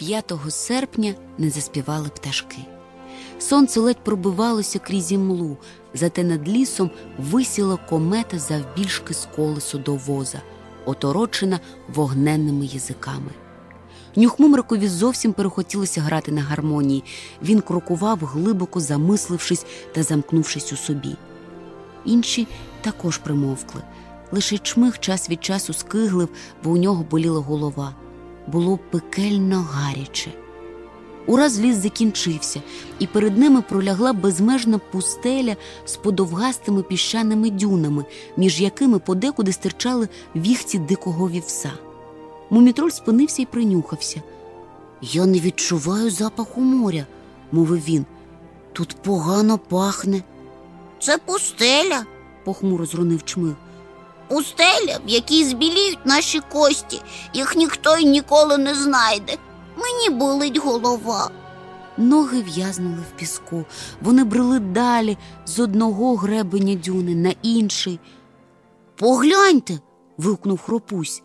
5 серпня не заспівали пташки. Сонце ледь пробивалося крізь імлу, зате над лісом висіла комета завбільшки з колесо до воза, оторочена вогненними язиками. Нюхмумрикові зовсім перехотілося грати на гармонії. Він крокував, глибоко замислившись та замкнувшись у собі. Інші також примовкли. Лише чмих час від часу скиглив, бо у нього боліла голова. Було пекельно гаряче. Ураз ліс закінчився, і перед ними пролягла безмежна пустеля з подовгастими піщаними дюнами, між якими подекуди стирчали віхці дикого вівса. Мумітроль спинився і принюхався. Я не відчуваю запаху моря, мовив він. Тут погано пахне, Це пустеля. похмуро зронив чмих. Пустеля, в збіліють наші кості. Їх ніхто й ніколи не знайде. Мені болить голова. Ноги в'язнули в піску. Вони брели далі з одного гребеня дюни на інший. Погляньте. вигукнув хропусь.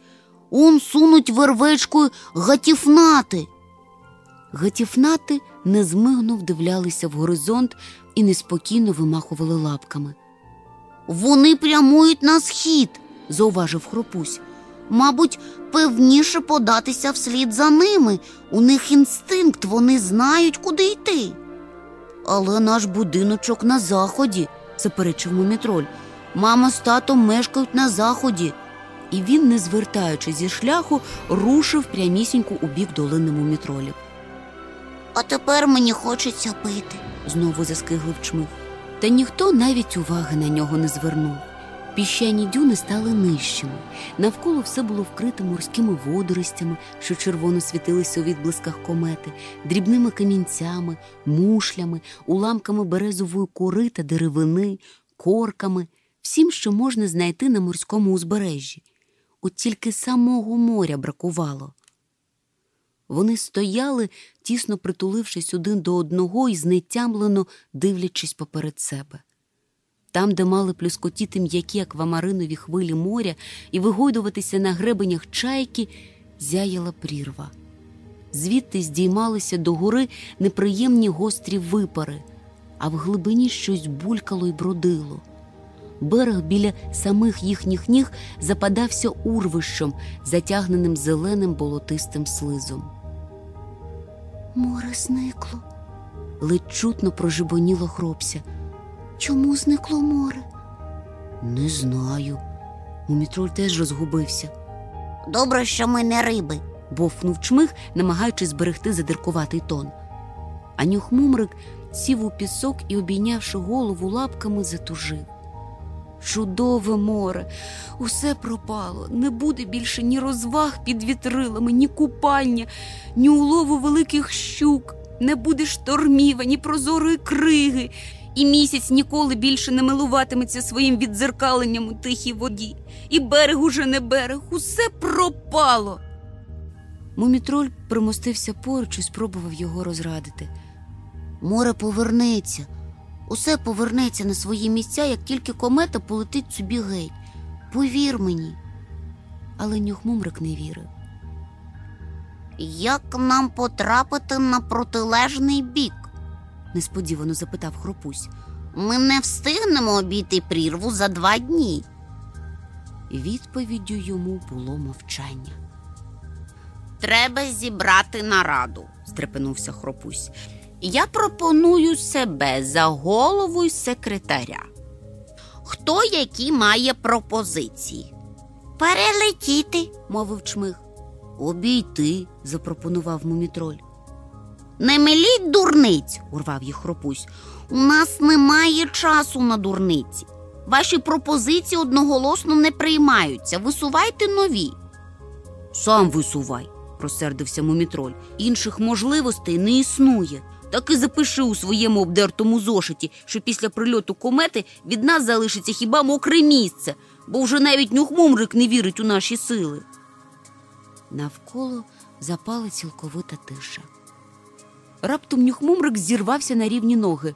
Он сунуть вервечкою гатіфнати. Гатіфнати незмигно вдивлялися в горизонт і неспокійно вимахували лапками. Вони прямують на схід. зауважив хропусь. Мабуть, певніше податися вслід за ними. У них інстинкт, вони знають, куди йти. Але наш будиночок на заході, заперечив мумітроль. Мама з татом мешкають на заході. І він, не звертаючи зі шляху, рушив прямісінько у бік долини мумітролів. А тепер мені хочеться пити. Знову заскиглив чмих. Та ніхто навіть уваги на нього не звернув. Піщані дюни стали нижчими. Навколо все було вкрите морськими водоростями, що червоно світилися у відблисках комети, дрібними камінцями, мушлями, уламками березової кори та деревини, корками, всім, що можна знайти на морському узбережжі. От тільки самого моря бракувало. Вони стояли, тісно притулившись один до одного і знетямлено дивлячись поперед себе. Там, де мали плюскотіти м'які аквамаринові хвилі моря і вигойдуватися на гребенях чайки, зяяла прірва. Звідти здіймалися до гори неприємні гострі випари, а в глибині щось булькало й бродило. Берег біля самих їхніх ніг западався урвищем, затягненим зеленим болотистим слизом. Море зникло. Ледь чутно прожибоніло хропся. Чому зникло море? Не знаю. Мумітроль теж розгубився, Добре, що ми не риби. бовкнув чмих, намагаючись зберегти задиркуватий тон. А нюхмумрик сів у пісок і, обійнявши голову лапками, затужив. Чудове море, усе пропало. Не буде більше ні розваг під вітрилами, ні купання, ні улову великих щук, не буде штормів, ні прозорої криги, і місяць ніколи більше не милуватиметься своїм відзеркаленням у тихій воді. І берег уже не берег, усе пропало. Мумітроль примостився поруч і спробував його розрадити. Море повернеться. Усе повернеться на свої місця, як тільки комета полетить собі геть. Повір мені. Але нюхмумрик не вірив. Як нам потрапити на протилежний бік? несподівано запитав хропусь. Ми не встигнемо обійти прірву за два дні. Відповіддю йому було мовчання. Треба зібрати нараду. Стрепенувся хропусь. Я пропоную себе за голову й секретаря. Хто які має пропозиції? Перелетіти. мовив чмих. Обійти, запропонував мумітроль. Не миліть дурниць. Урвав їх хропусь. У нас немає часу на дурниці. Ваші пропозиції одноголосно не приймаються. Висувайте нові. Сам висувай, розсердився мумітроль. Інших можливостей не існує. Так і запиши у своєму обдертому зошиті, що після прильоту комети від нас залишиться хіба мокре місце, бо вже навіть нюхмумрик не вірить у наші сили. Навколо запала цілковита тиша. Раптом нюхмумрик зірвався на рівні ноги.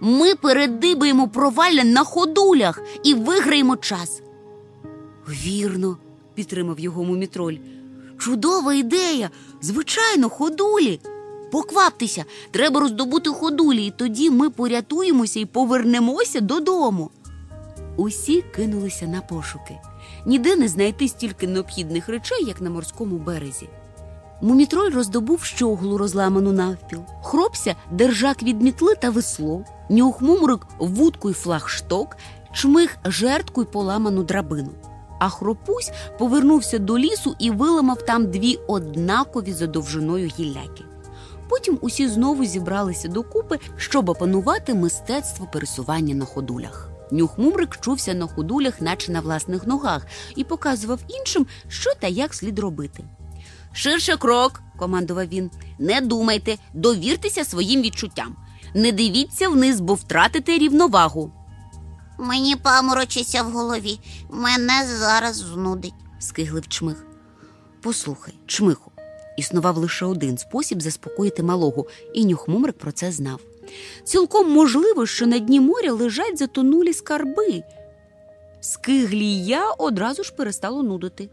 Ми передибаємо провалля на ходулях і виграємо час. Вірно, підтримав його мумітроль. Чудова ідея! Звичайно, ходулі. Покваптеся, треба роздобути ходулі, і тоді ми порятуємося і повернемося додому. Усі кинулися на пошуки. Ніде не знайти стільки необхідних речей, як на морському березі. Мумітроль роздобув щоглу розламану навпіл, хропся держак від мітли та весло, нюхмумрик вудку й флагшток, чмих жертку й поламану драбину. А хропусь повернувся до лісу і виламав там дві однакові за довжиною гілляки. Потім усі знову зібралися докупи, щоб опанувати мистецтво пересування на ходулях. Нюхмумрик чувся на ходулях, наче на власних ногах, і показував іншим, що та як слід робити. Ширше крок, командував він. Не думайте, довіртеся своїм відчуттям. Не дивіться вниз, бо втратите рівновагу. Мені паморочиться в голові. Мене зараз знудить. скиглив чмих. Послухай, чмиху, існував лише один спосіб заспокоїти малого, і нюхмумрик про це знав. Цілком можливо, що на дні моря лежать затонулі скарби. Скиглія одразу ж перестало нудити.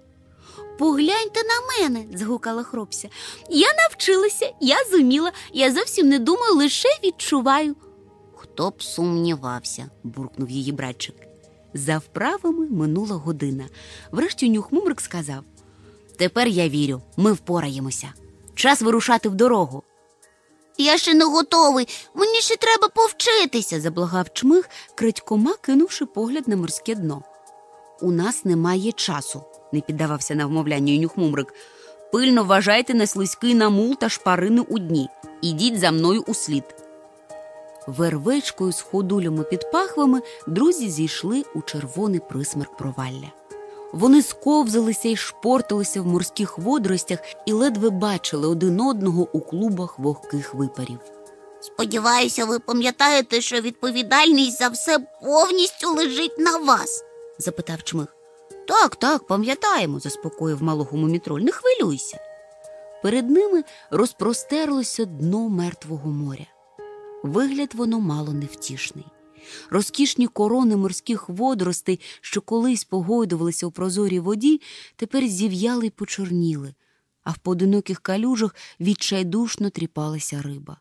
Погляньте на мене, згукала хропся. Я навчилася, я зуміла, я зовсім не думаю, лише відчуваю. Хто б сумнівався? буркнув її братчик. За вправами минула година. Врешті нюхмумрик сказав: Тепер я вірю, ми впораємося. Час вирушати в дорогу. Я ще не готовий. Мені ще треба повчитися. заблагав чмих, крадькома кинувши погляд на морське дно. У нас немає часу, не піддавався на вмовляння нюхмумрик. Пильно вважайте на слизький намул та шпарини у дні. Ідіть за мною у слід. Вервечкою з ходулями під пахвами друзі зійшли у червоний присмерк провалля. Вони сковзалися і шпорталися в морських водоростях і ледве бачили один одного у клубах вогких випарів. Сподіваюся, ви пам'ятаєте, що відповідальність за все повністю лежить на вас. запитав чмих. Так, так, пам'ятаємо, заспокоїв малого мумітроль. Не хвилюйся. Перед ними розпростерлося дно мертвого моря. Вигляд воно мало невтішний. Розкішні корони морських водоростей, що колись погойдувалися у прозорій воді, тепер зів'яли й почорніли, а в поодиноких калюжах відчайдушно тріпалася риба.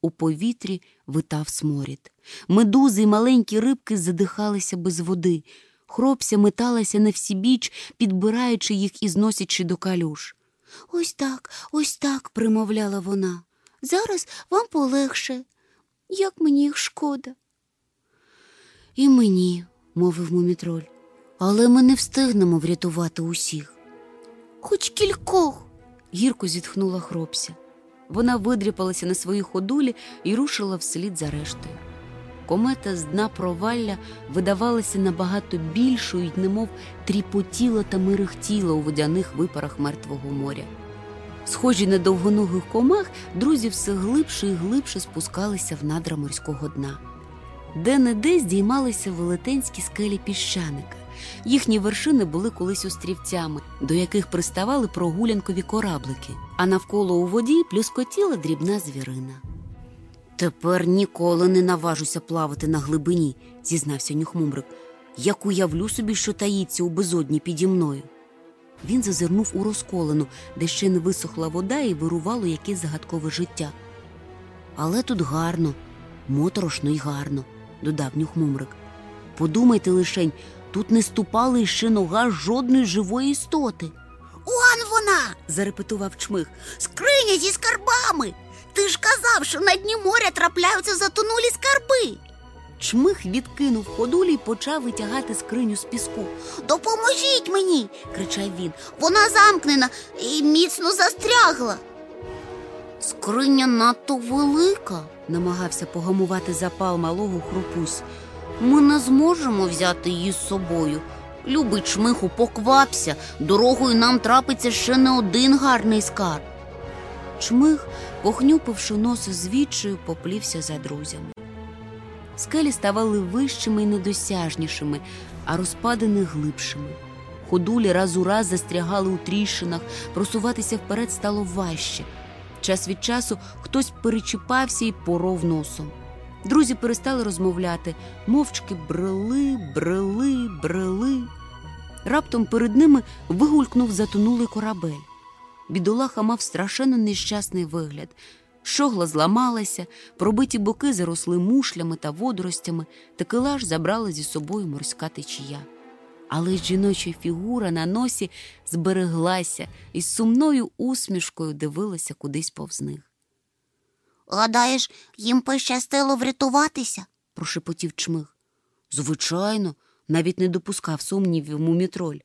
У повітрі витав сморід. Медузи й маленькі рибки задихалися без води, хропся металася на всі біч, підбираючи їх і зносячи до калюж. Ось так, ось так, примовляла вона. Зараз вам полегше. Як мені їх шкода. І мені, мовив мумітроль, але ми не встигнемо врятувати усіх. Хоч кількох, гірко зітхнула хропся. Вона видряпалася на свої ходулі і рушила вслід за рештою. Комета з дна провалля видавалася набагато більшою й немов тріпотіла та мирихтіла у водяних випарах мертвого моря. Схожі на довгоногих комах, друзі все глибше і глибше спускалися в надра морського дна. Де-не-де здіймалися велетенські скелі піщаника. Їхні вершини були колись острівцями, до яких приставали прогулянкові кораблики, а навколо у воді плюскотіла дрібна звірина. Тепер ніколи не наважуся плавати на глибині, зізнався нюхмумрик. Як уявлю собі, що таїться у безодні піді мною. Він зазирнув у розколену, де ще не висохла вода і вирувало якесь загадкове життя. Але тут гарно, моторошно й гарно, додав нюхмумрик. Подумайте лишень, тут не ступала іще нога жодної живої істоти. Он вона, зарепетував чмих. скриня зі скарбами. Ти ж казав, що на дні моря трапляються затонулі скарби. Чмих відкинув ходулі й почав витягати скриню з піску. Допоможіть мені, кричав він. Вона замкнена і міцно застрягла. Скриня надто велика, намагався погамувати запал малого хрупусь. Ми не зможемо взяти її з собою. Любий чмиху, поквапся, дорогою нам трапиться ще не один гарний скарб. Чмих, похнюпивши носа звідчою, поплівся за друзями. Скелі ставали вищими і недосяжнішими, а розпадини глибшими. Ходулі раз у раз застрягали у тріщинах, просуватися вперед стало важче. Час від часу хтось перечіпався і поров носом. Друзі перестали розмовляти, мовчки брели, брели, брели. Раптом перед ними вигулькнув затонулий корабель. бідолаха мав страшенно нещасний вигляд. Щогла зламалася, пробиті боки заросли мушлями та водоростями, такелаж забрала зі собою морська течія. Але жіноча фігура на носі збереглася і з сумною усмішкою дивилася кудись повз них. Гадаєш, їм пощастило врятуватися? прошепотів чмих. Звичайно, навіть не допускав сумнівів мумітроль.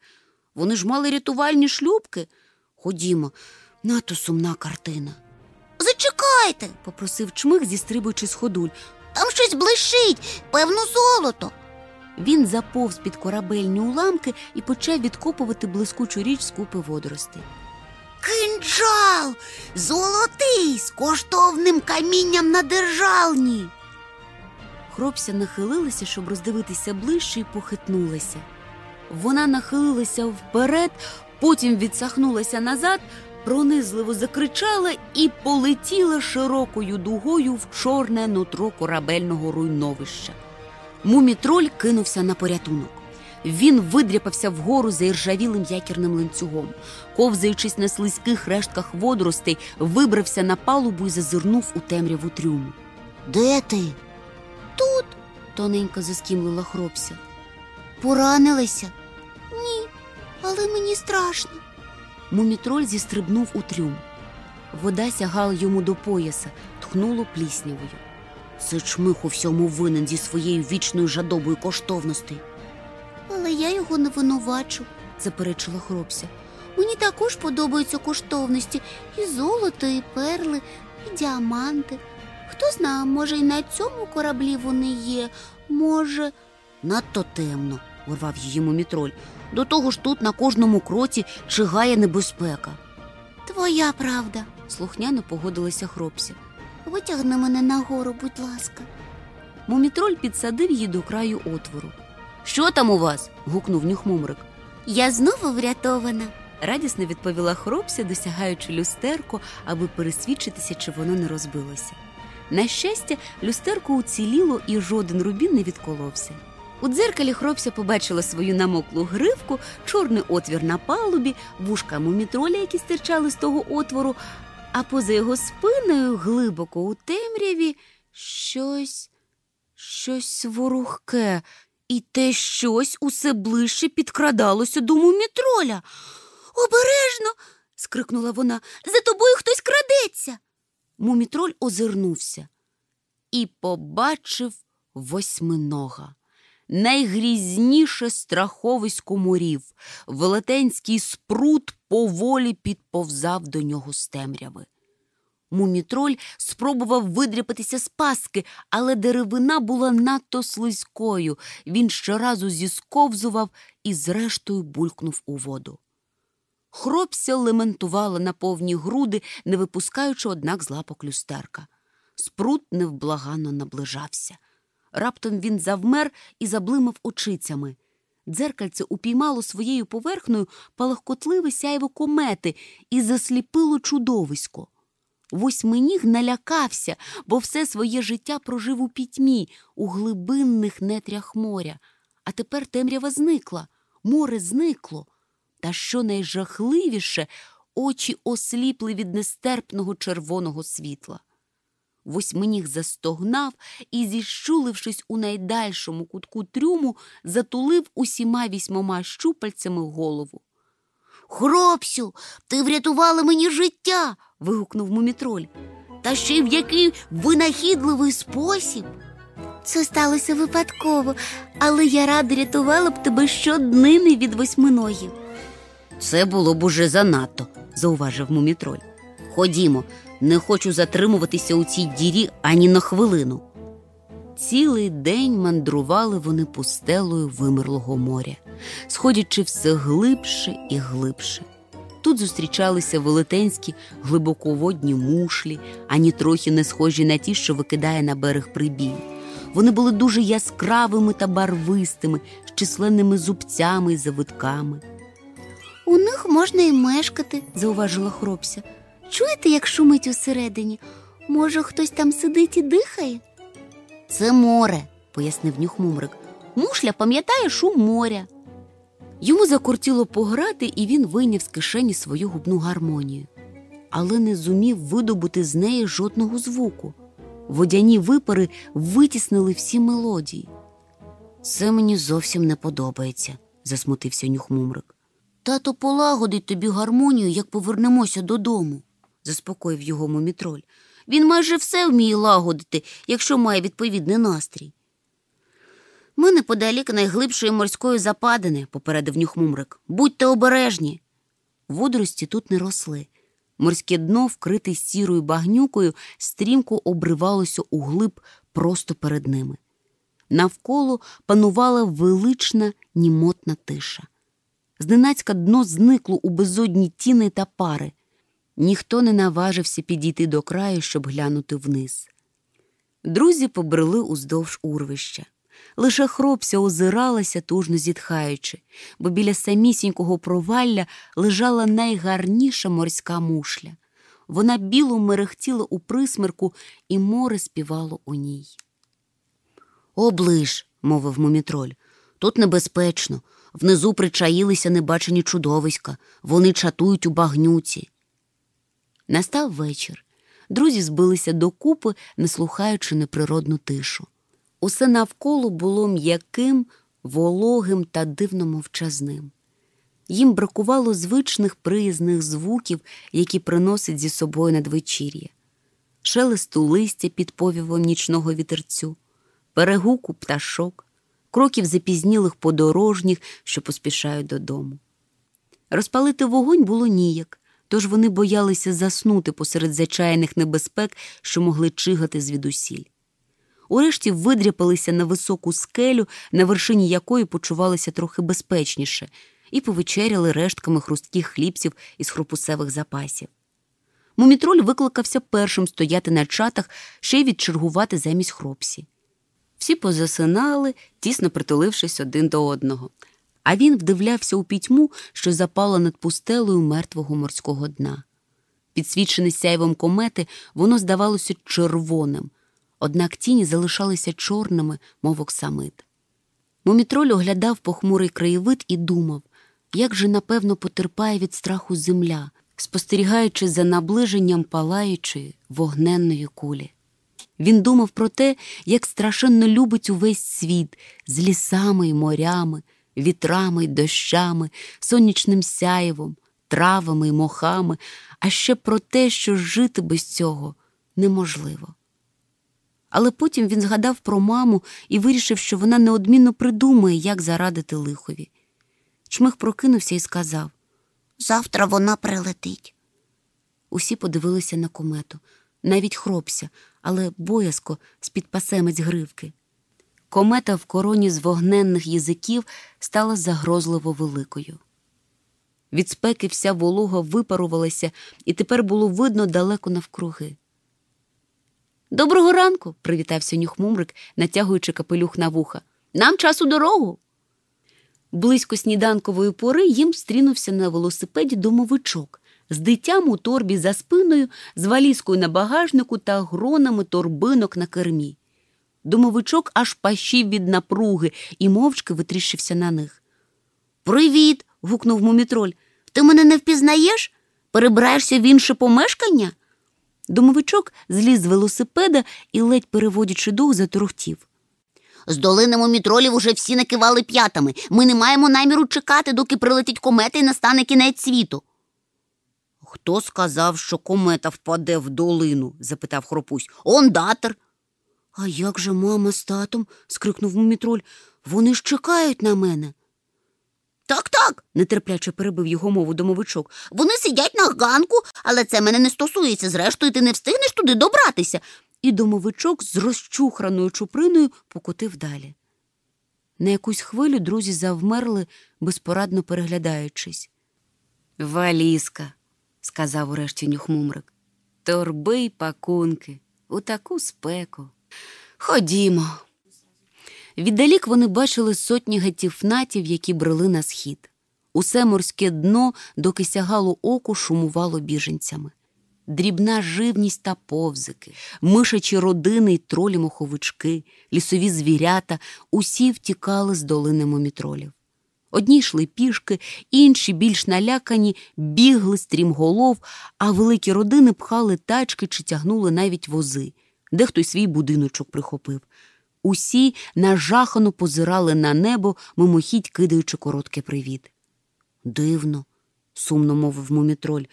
Вони ж мали рятувальні шлюбки. Ходімо, надто сумна картина, Зачекайте, попросив чмих, зістрибуючи з ходуль. там щось блищить, певно, золото. Він заповз під корабельні уламки і почав відкопувати блискучу річ з купи водоростей. Кинджал! Золотий з коштовним камінням на державні. Хропся нахилилася, щоб роздивитися ближче, і похитнулася. Вона нахилилася вперед, потім відсахнулася назад, пронизливо закричала і полетіла широкою дугою в чорне нутро корабельного руйновища. Мумітроль кинувся на порятунок. Він видряпався вгору за іржавілим якірним ланцюгом. Ковзаючись на слизьких рештках водоростей, вибрався на палубу і зазирнув у темряву трюму. Де ти? Тут, тоненько заскімлила хропся. Поранилися? Ні, але мені страшно. Мумітроль зістрибнув у трюм. Вода сягала йому до пояса, тхнуло пліснявою. Це у всьому винен зі своєю вічною жадобою коштовностей, Але я його не винувачу. заперечила хропся. Мені також подобаються коштовності і золото, і перли, і діаманти. Хто знає, може, і на цьому кораблі вони є. Може, Надто темно, урвав її мумітроль. До того ж тут на кожному кроці чигає небезпека. твоя правда. Слухняно погодилася хропся. Витягни мене нагору, будь ласка. Мумітроль підсадив її до краю отвору. Що там у вас? гукнув нюхмумрик. Я знову врятована. радісно відповіла хропся, досягаючи люстерко, аби пересвідчитися, чи воно не розбилося. На щастя, люстерко уціліло і жоден рубін не відколовся. У дзеркалі хропся побачила свою намоклу гривку, чорний отвір на палубі, вушка мумітроля, які стирчали з того отвору, а поза його спиною, глибоко у темряві, щось, щось ворухке, і те щось усе ближче підкрадалося до мумітроля. Обережно. скрикнула вона. За тобою хтось крадеться. Мумітроль озирнувся і побачив восьминога. Найгрізніше страховисько морів. Велетенський спрут поволі підповзав до нього з темряви. Мумітроль спробував видряпатися з паски, але деревина була надто слизькою. Він щоразу зісковзував і зрештою булькнув у воду. Хропся лементувала на повні груди, не випускаючи однак з лапок люстерка. Спрут невблаганно наближався. Раптом він завмер і заблимав очицями. Дзеркальце упіймало своєю поверхнею палахкотливе сяйво комети і засліпило чудовисько. Восьминіг налякався, бо все своє життя прожив у пітьмі, у глибинних нетрях моря. А тепер темрява зникла, море зникло. Та що найжахливіше, очі осліпли від нестерпного червоного світла. Восьминіг застогнав і, зіщулившись у найдальшому кутку трюму, затулив усіма вісьмома щупальцями голову. Хропсю, ти врятувала мені життя. вигукнув мумітроль. Та ще й в який винахідливий спосіб. Це сталося випадково, але я рада рятувала б тебе щоднини від восьминогів. Це було б уже занадто, зауважив мумітроль. Ходімо, не хочу затримуватися у цій дірі ані на хвилину. Цілий день мандрували вони пустелою вимерлого моря, сходячи все глибше і глибше. Тут зустрічалися велетенські глибоководні мушлі, ані трохи не схожі на ті, що викидає на берег прибій. Вони були дуже яскравими та барвистими, з численними зубцями і завитками. У них можна і мешкати. Зауважила хропся. Чуєте, як шумить усередині? Може, хтось там сидить і дихає? Це море, пояснив нюхмумрик. Мушля пам'ятає шум моря. Йому закортіло пограти, і він вийняв з кишені свою губну гармонію. але не зумів видобути з неї жодного звуку. Водяні випари витіснили всі мелодії. Це мені зовсім не подобається, засмутився нюхмумрик. Тато полагодить тобі гармонію, як повернемося додому, заспокоїв його мумітроль. Він майже все вміє лагодити, якщо має відповідний настрій. Ми неподалік найглибшої морської западини, попередив нюхмумрик. Будьте обережні. Водорості тут не росли. Морське дно, вкрите сірою багнюкою, стрімко обривалося у глиб просто перед ними. Навколо панувала велична німотна тиша. Зненацька дно зникло у безодні тіни та пари. Ніхто не наважився підійти до краю, щоб глянути вниз. Друзі побрели уздовж урвища. Лише хропся озиралася, тужно зітхаючи, бо біля самісінького провалля лежала найгарніша морська мушля. Вона біло мерехтіла у присмерку, і море співало у ній. Оближ, мовив мумітроль, тут небезпечно. Внизу причаїлися небачені чудовиська, вони чатують у багнюці. Настав вечір. Друзі збилися докупи, не слухаючи неприродну тишу. Усе навколо було м'яким, вологим та дивно мовчазним. Їм бракувало звичних приязних звуків, які приносить зі собою надвечір'я, шелесту листя під повівом нічного вітерцю, перегуку пташок, кроків запізнілих подорожніх, що поспішають додому. Розпалити вогонь було ніяк, тож вони боялися заснути посеред зачаяних небезпек, що могли чигати звідусіль. Урешті видряпалися на високу скелю, на вершині якої почувалися трохи безпечніше, і повечеряли рештками хрустких хлібців із хропусевих запасів. Мумітроль викликався першим стояти на чатах, ще й відчергувати замість хропсі. Всі позасинали, тісно притулившись один до одного. А він вдивлявся у пітьму, що запала над пустелею мертвого морського дна. Підсвічене сяйвом комети, воно здавалося червоним, однак тіні залишалися чорними, мов оксамит. Мумітроль оглядав похмурий краєвид і думав, як же напевно потерпає від страху земля, спостерігаючи за наближенням палаючої вогненної кулі. Він думав про те, як страшенно любить увесь світ з лісами й морями, вітрами й дощами, сонячним сяєвом, травами й мохами, а ще про те, що жити без цього неможливо. Але потім він згадав про маму і вирішив, що вона неодмінно придумає, як зарадити лихові. Чмих прокинувся і сказав Завтра вона прилетить. Усі подивилися на комету, навіть хропся, але боязко з-під пасемець гривки. Комета в короні з вогненних язиків стала загрозливо великою. Від спеки вся волога випарувалася, і тепер було видно далеко навкруги. Доброго ранку, привітався нюхмумрик, натягуючи капелюх на вуха. Нам час у дорогу. Близько сніданкової пори їм стрінувся на велосипеді домовичок з дитям у торбі за спиною, з валізкою на багажнику та гронами торбинок на кермі. Домовичок аж пащив від напруги і мовчки витріщився на них. Привіт. гукнув мумітроль. Ти мене не впізнаєш? Перебираєшся в інше помешкання? Домовичок зліз з велосипеда і, ледь переводячи дух, заторохтів. З долини мумітролів уже всі накивали п'ятами. Ми не маємо наміру чекати, доки прилетить комета і настане кінець світу. Хто сказав, що комета впаде в долину? запитав хропусь. Ондатер. А як же мама з татом? скрикнув мумітроль. Вони ж чекають на мене. Так, так, нетерпляче перебив його мову домовичок. вони сидять на ганку, але це мене не стосується. Зрештою, ти не встигнеш туди добратися. І домовичок з розчухраною чуприною покотив далі. На якусь хвилю друзі завмерли, безпорадно переглядаючись. Валізка, сказав урешті нюхмумрик. Торби й пакунки у таку спеку. Ходімо. Віддалік вони бачили сотні гатіфнатів, які брели на схід. Усе морське дно, доки сягало оку, шумувало біженцями. Дрібна живність та повзики, мишачі родини й тролі-моховички, лісові звірята усі втікали з долини момітролів. Одні йшли пішки, інші, більш налякані, бігли стрімголов, а великі родини пхали тачки чи тягнули навіть вози. Дехто й свій будиночок прихопив. Усі нажахано позирали на небо, мимохідь кидаючи короткий привіт. Дивно, сумно мовив мумітроль.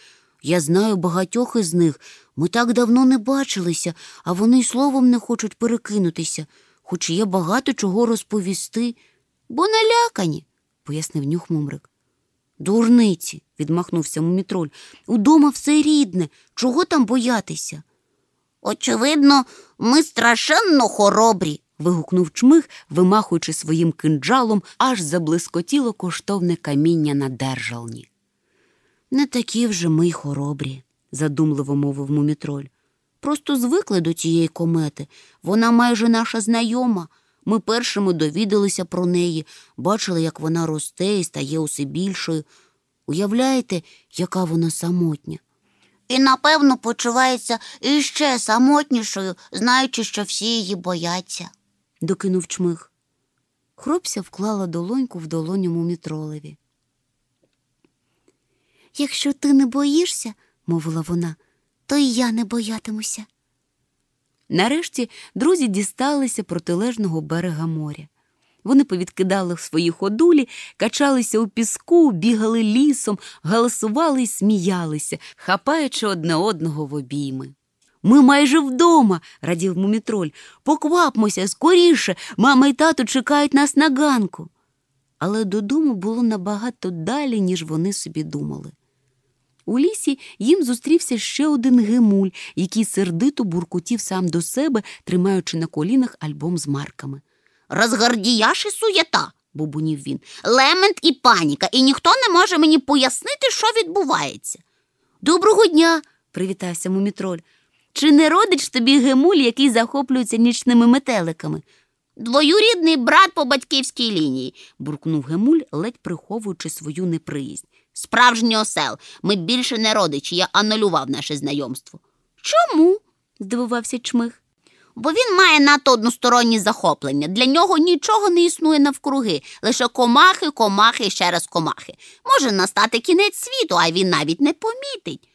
Я знаю багатьох із них. Ми так давно не бачилися, а вони й словом не хочуть перекинутися, хоч є багато чого розповісти, бо налякані, пояснив нюх мумрик. Дурниці, відмахнувся мумітроль. Удома все рідне. Чого там боятися? Очевидно, ми страшенно хоробрі. вигукнув чмих, вимахуючи своїм кинджалом, аж заблискотіло коштовне каміння на держалні. Не такі вже ми й хоробрі, задумливо мовив мумітроль. Просто звикли до цієї комети. Вона майже наша знайома. Ми першими довідалися про неї, бачили, як вона росте і стає усе більшою. Уявляєте, яка вона самотня? І, напевно, почувається іще самотнішою, знаючи, що всі її бояться. докинув чмих. Хропся вклала долоньку в долоню мумітролеві. Якщо ти не боїшся, мовила вона, то і я не боятимуся. Нарешті друзі дісталися протилежного берега моря. Вони повідкидали свої ходулі, качалися у піску, бігали лісом, галасували й сміялися, хапаючи одне одного в обійми. Ми майже вдома, радів мумітроль. Поквапмося скоріше, мама й тато чекають нас на ганку. Але додому було набагато далі, ніж вони собі думали. У лісі їм зустрівся ще один гемуль, який сердито буркутів сам до себе, тримаючи на колінах альбом з марками. Розгардіяш і суєта, бубунів він. Лемент і паніка, і ніхто не може мені пояснити, що відбувається. Доброго дня, привітався мумітроль. Чи не родич тобі гемуль, який захоплюється нічними метеликами? Двоюрідний брат по батьківській лінії, буркнув гемуль, ледь приховуючи свою неприязнь. Справжній осел. Ми більше не родичі, я анулював наше знайомство. Чому? здивувався чмих. Бо він має надто односторонні захоплення. Для нього нічого не існує навкруги, лише комахи, комахи ще раз комахи. Може настати кінець світу, а він навіть не помітить.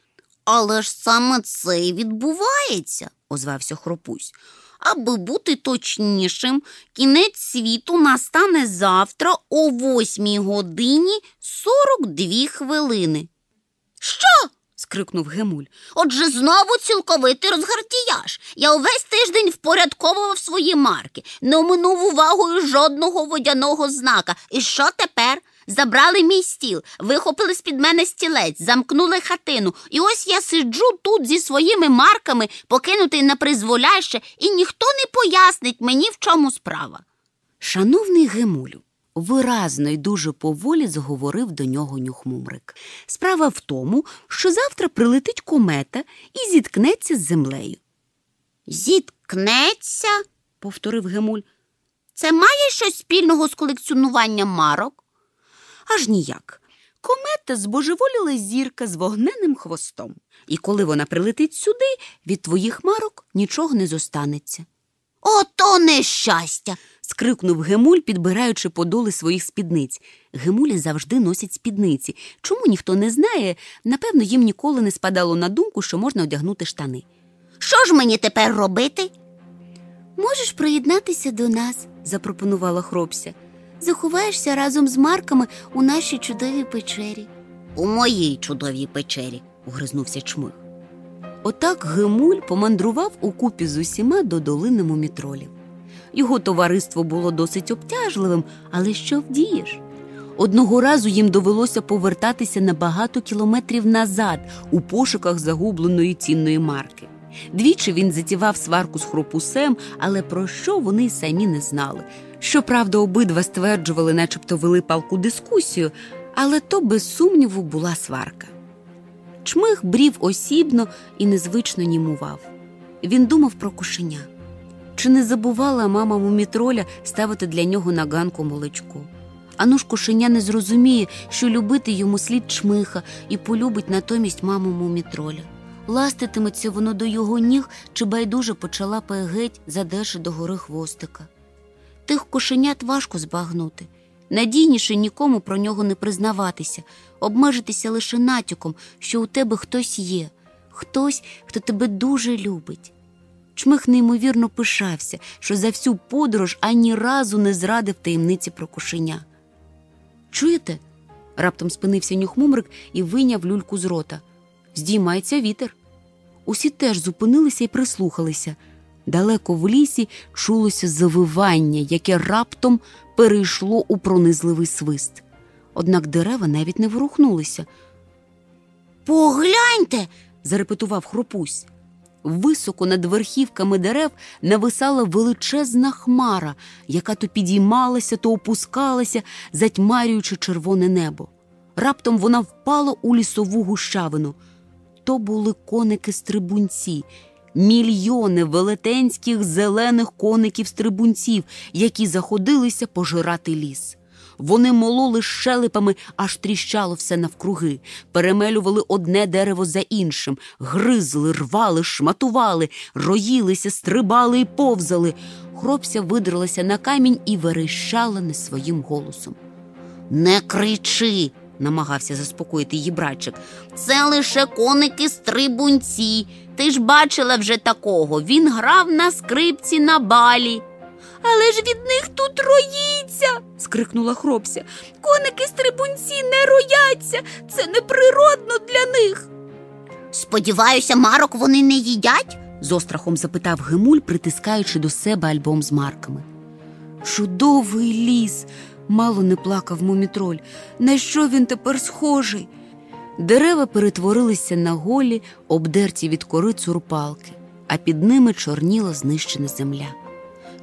Але ж саме це і відбувається, озвався хропусь. Аби бути точнішим, кінець світу настане завтра о восьмій годині сорок дві хвилини. Що? Скрикнув Гемуль. Отже, знову цілковитий розгардіяж. Я увесь тиждень впорядковував свої марки, не оминув увагою жодного водяного знака. І що тепер? Забрали мій стіл, вихопили з-під мене стілець, замкнули хатину. І ось я сиджу тут зі своїми марками, покинутий на призволяще, і ніхто не пояснить мені, в чому справа. Шановний Гемулю, виразно й дуже поволі заговорив до нього нюхмумрик. Справа в тому, що завтра прилетить комета і зіткнеться з землею. Зіткнеться, повторив Гемуль. Це має щось спільного з колекціонуванням марок? Аж ніяк. Комета збожеволіла зірка з вогненним хвостом. І коли вона прилетить сюди, від твоїх марок нічого не зостанеться. Ото нещастя. Скрикнув Гемуль, підбираючи подоли своїх спідниць. Гемулі завжди носять спідниці. Чому ніхто не знає, напевно, їм ніколи не спадало на думку, що можна одягнути штани. Що ж мені тепер робити? Можеш приєднатися до нас, запропонувала хропся. Заховаєшся разом з марками у нашій чудовій печері. У моїй чудовій печері, угризнувся чмих. Отак Гемуль помандрував укупі з усіма до долини мумітролів. Його товариство було досить обтяжливим, але що вдієш? Одного разу їм довелося повертатися на багато кілометрів назад у пошуках загубленої цінної марки. Двічі він затівав сварку з хропусем, але про що вони й самі не знали. Щоправда, обидва стверджували, начебто вели палку дискусію, але то, без сумніву, була сварка. Чмих брів осібно і незвично німував. Він думав про кошеня. Чи не забувала мама мумітроля ставити для нього на ганку молочко? Ану ж кошеня не зрозуміє, що любити йому слід чмиха і полюбить натомість маму мумітроля. Ластитиметься воно до його ніг чи байдуже почала геть, задерши до гори хвостика. Тих кошенят важко збагнути. Надійніше нікому про нього не признаватися, обмежитися лише натяком, що у тебе хтось є, хтось, хто тебе дуже любить. Чмих неймовірно пишався, що за всю подорож ані разу не зрадив таємниці про кошеня. Чуєте? раптом спинився нюхмумрик і вийняв люльку з рота. Здіймається вітер. Усі теж зупинилися і прислухалися. Далеко в лісі чулося завивання, яке раптом перейшло у пронизливий свист. Однак дерева навіть не ворухнулися. Погляньте. зарепетував хропусь. Високо над верхівками дерев нависала величезна хмара, яка то підіймалася, то опускалася, затьмарюючи червоне небо. Раптом вона впала у лісову гущавину. То були коники-стрибунці, мільйони велетенських зелених коників-стрибунців, які заходилися пожирати ліс. Вони мололи щелепами, аж тріщало все навкруги, перемелювали одне дерево за іншим, гризли, рвали, шматували, роїлися, стрибали і повзали. Хропся видралася на камінь і верещала не своїм голосом. Не кричи, намагався заспокоїти її братчик. це лише коники стрибунці. Ти ж бачила вже такого. Він грав на скрипці на балі. Але ж від них тут роїться. скрикнула хропся. Коники стрибунці не рояться. Це неприродно для них. Сподіваюся, марок вони не їдять? з острахом запитав Гемуль, притискаючи до себе альбом з марками. Чудовий ліс, мало не плакав мумітроль. На що він тепер схожий? Дерева перетворилися на голі, обдерті від кори цурпалки, а під ними чорніла знищена земля.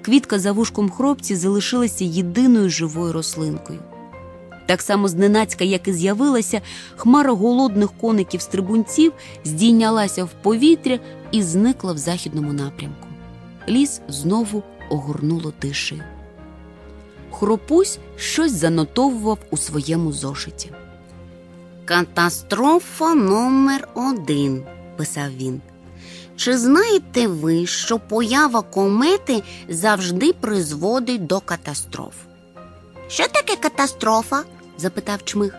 Квітка за вушком хробці залишилася єдиною живою рослинкою. Так само зненацька, як і з'явилася, хмара голодних коників-стрибунців здійнялася в повітря і зникла в західному напрямку. Ліс знову огорнуло тишею. Хропусь щось занотовував у своєму зошиті. Катастрофа номер один, писав він. Чи знаєте ви, що поява комети завжди призводить до катастроф? Що таке катастрофа? запитав чмих.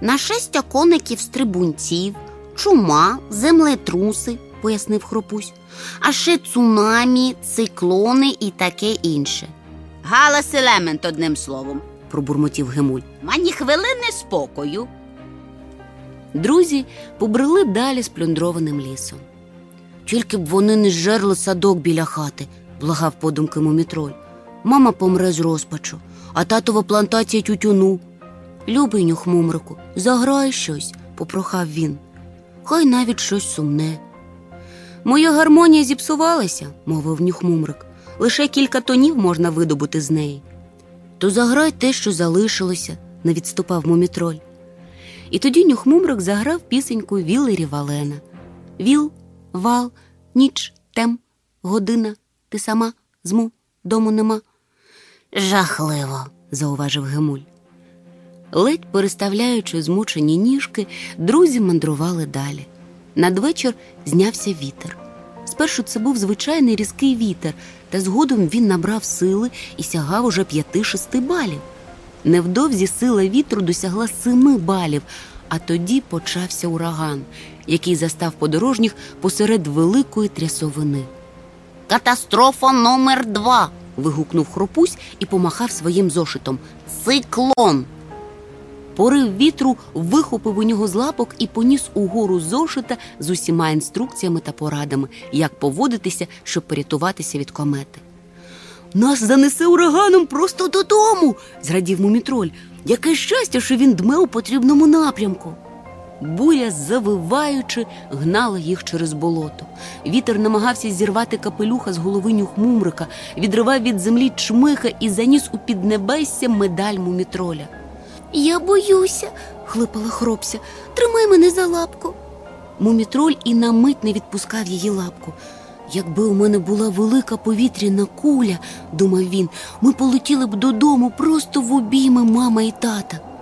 Нашестя коників стрибунців, чума, землетруси, пояснив хропусь, а ще цунамі, циклони і таке інше. Галас елемент, одним словом, пробурмотів Гемуль. мані хвилини спокою. Друзі побрели далі з плюндрованим лісом. Тільки б вони не зжерли садок біля хати, благав подумки мумітроль. Мама помре з розпачу, а татова плантація тютюну. Любий нюхмумрику, заграй щось, попрохав він. Хай навіть щось сумне. Моя гармонія зіпсувалася, мовив нюхмумрик. Лише кілька тонів можна видобути з неї. То заграй те, що залишилося, не відступав мумітроль. І тоді нюхмумрик заграв пісеньку Вілері Валена. Віл, вал, ніч, тем, година, ти сама, зму, дому нема, Жахливо. зауважив Гемуль. Ледь переставляючи змучені ніжки, друзі мандрували далі. Надвечір знявся вітер. Спершу це був звичайний різкий вітер, та згодом він набрав сили і сягав уже п'яти-шести балів. Невдовзі сила вітру досягла семи балів, а тоді почався ураган, який застав подорожніх посеред великої трясовини. Катастрофа номер два. Вигукнув хропусь і помахав своїм зошитом. Циклон. Порив вітру вихопив у нього з лапок і поніс угору зошита з усіма інструкціями та порадами, як поводитися, щоб порятуватися від комети. Нас занесе ураганом просто додому, зрадів мумітроль. Яке щастя, що він дме у потрібному напрямку. Буря, завиваючи, гнала їх через болото. Вітер намагався зірвати капелюха з голови нюхмумрика, відривав від землі чмиха і заніс у піднебесся медаль мумітроля. Я боюся, хлипала хропся. Тримай мене за лапку. Мумітроль і на мить не відпускав її лапку. Якби у мене була велика повітряна куля, думав він, ми полетіли б додому просто в обійми мама і тата.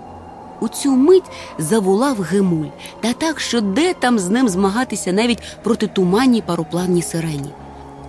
У цю мить заволав Гемуль, та так, що де там з ним змагатися навіть проти туманній пароплавній сирені.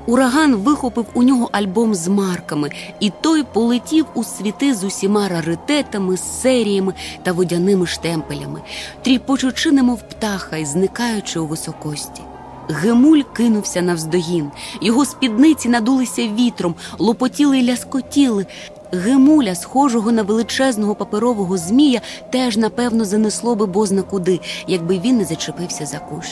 Ураган вихопив у нього альбом з марками, і той полетів у світи з усіма раритетами, серіями та водяними штемпелями, тріпочучи, немов птаха і зникаючи у високості. Гемуль кинувся навздогін, його спідниці надулися вітром, лопотіли й ляскотіли. Гемуля, схожого на величезного паперового змія, теж напевно занесло би бозна куди, якби він не зачепився за кущ.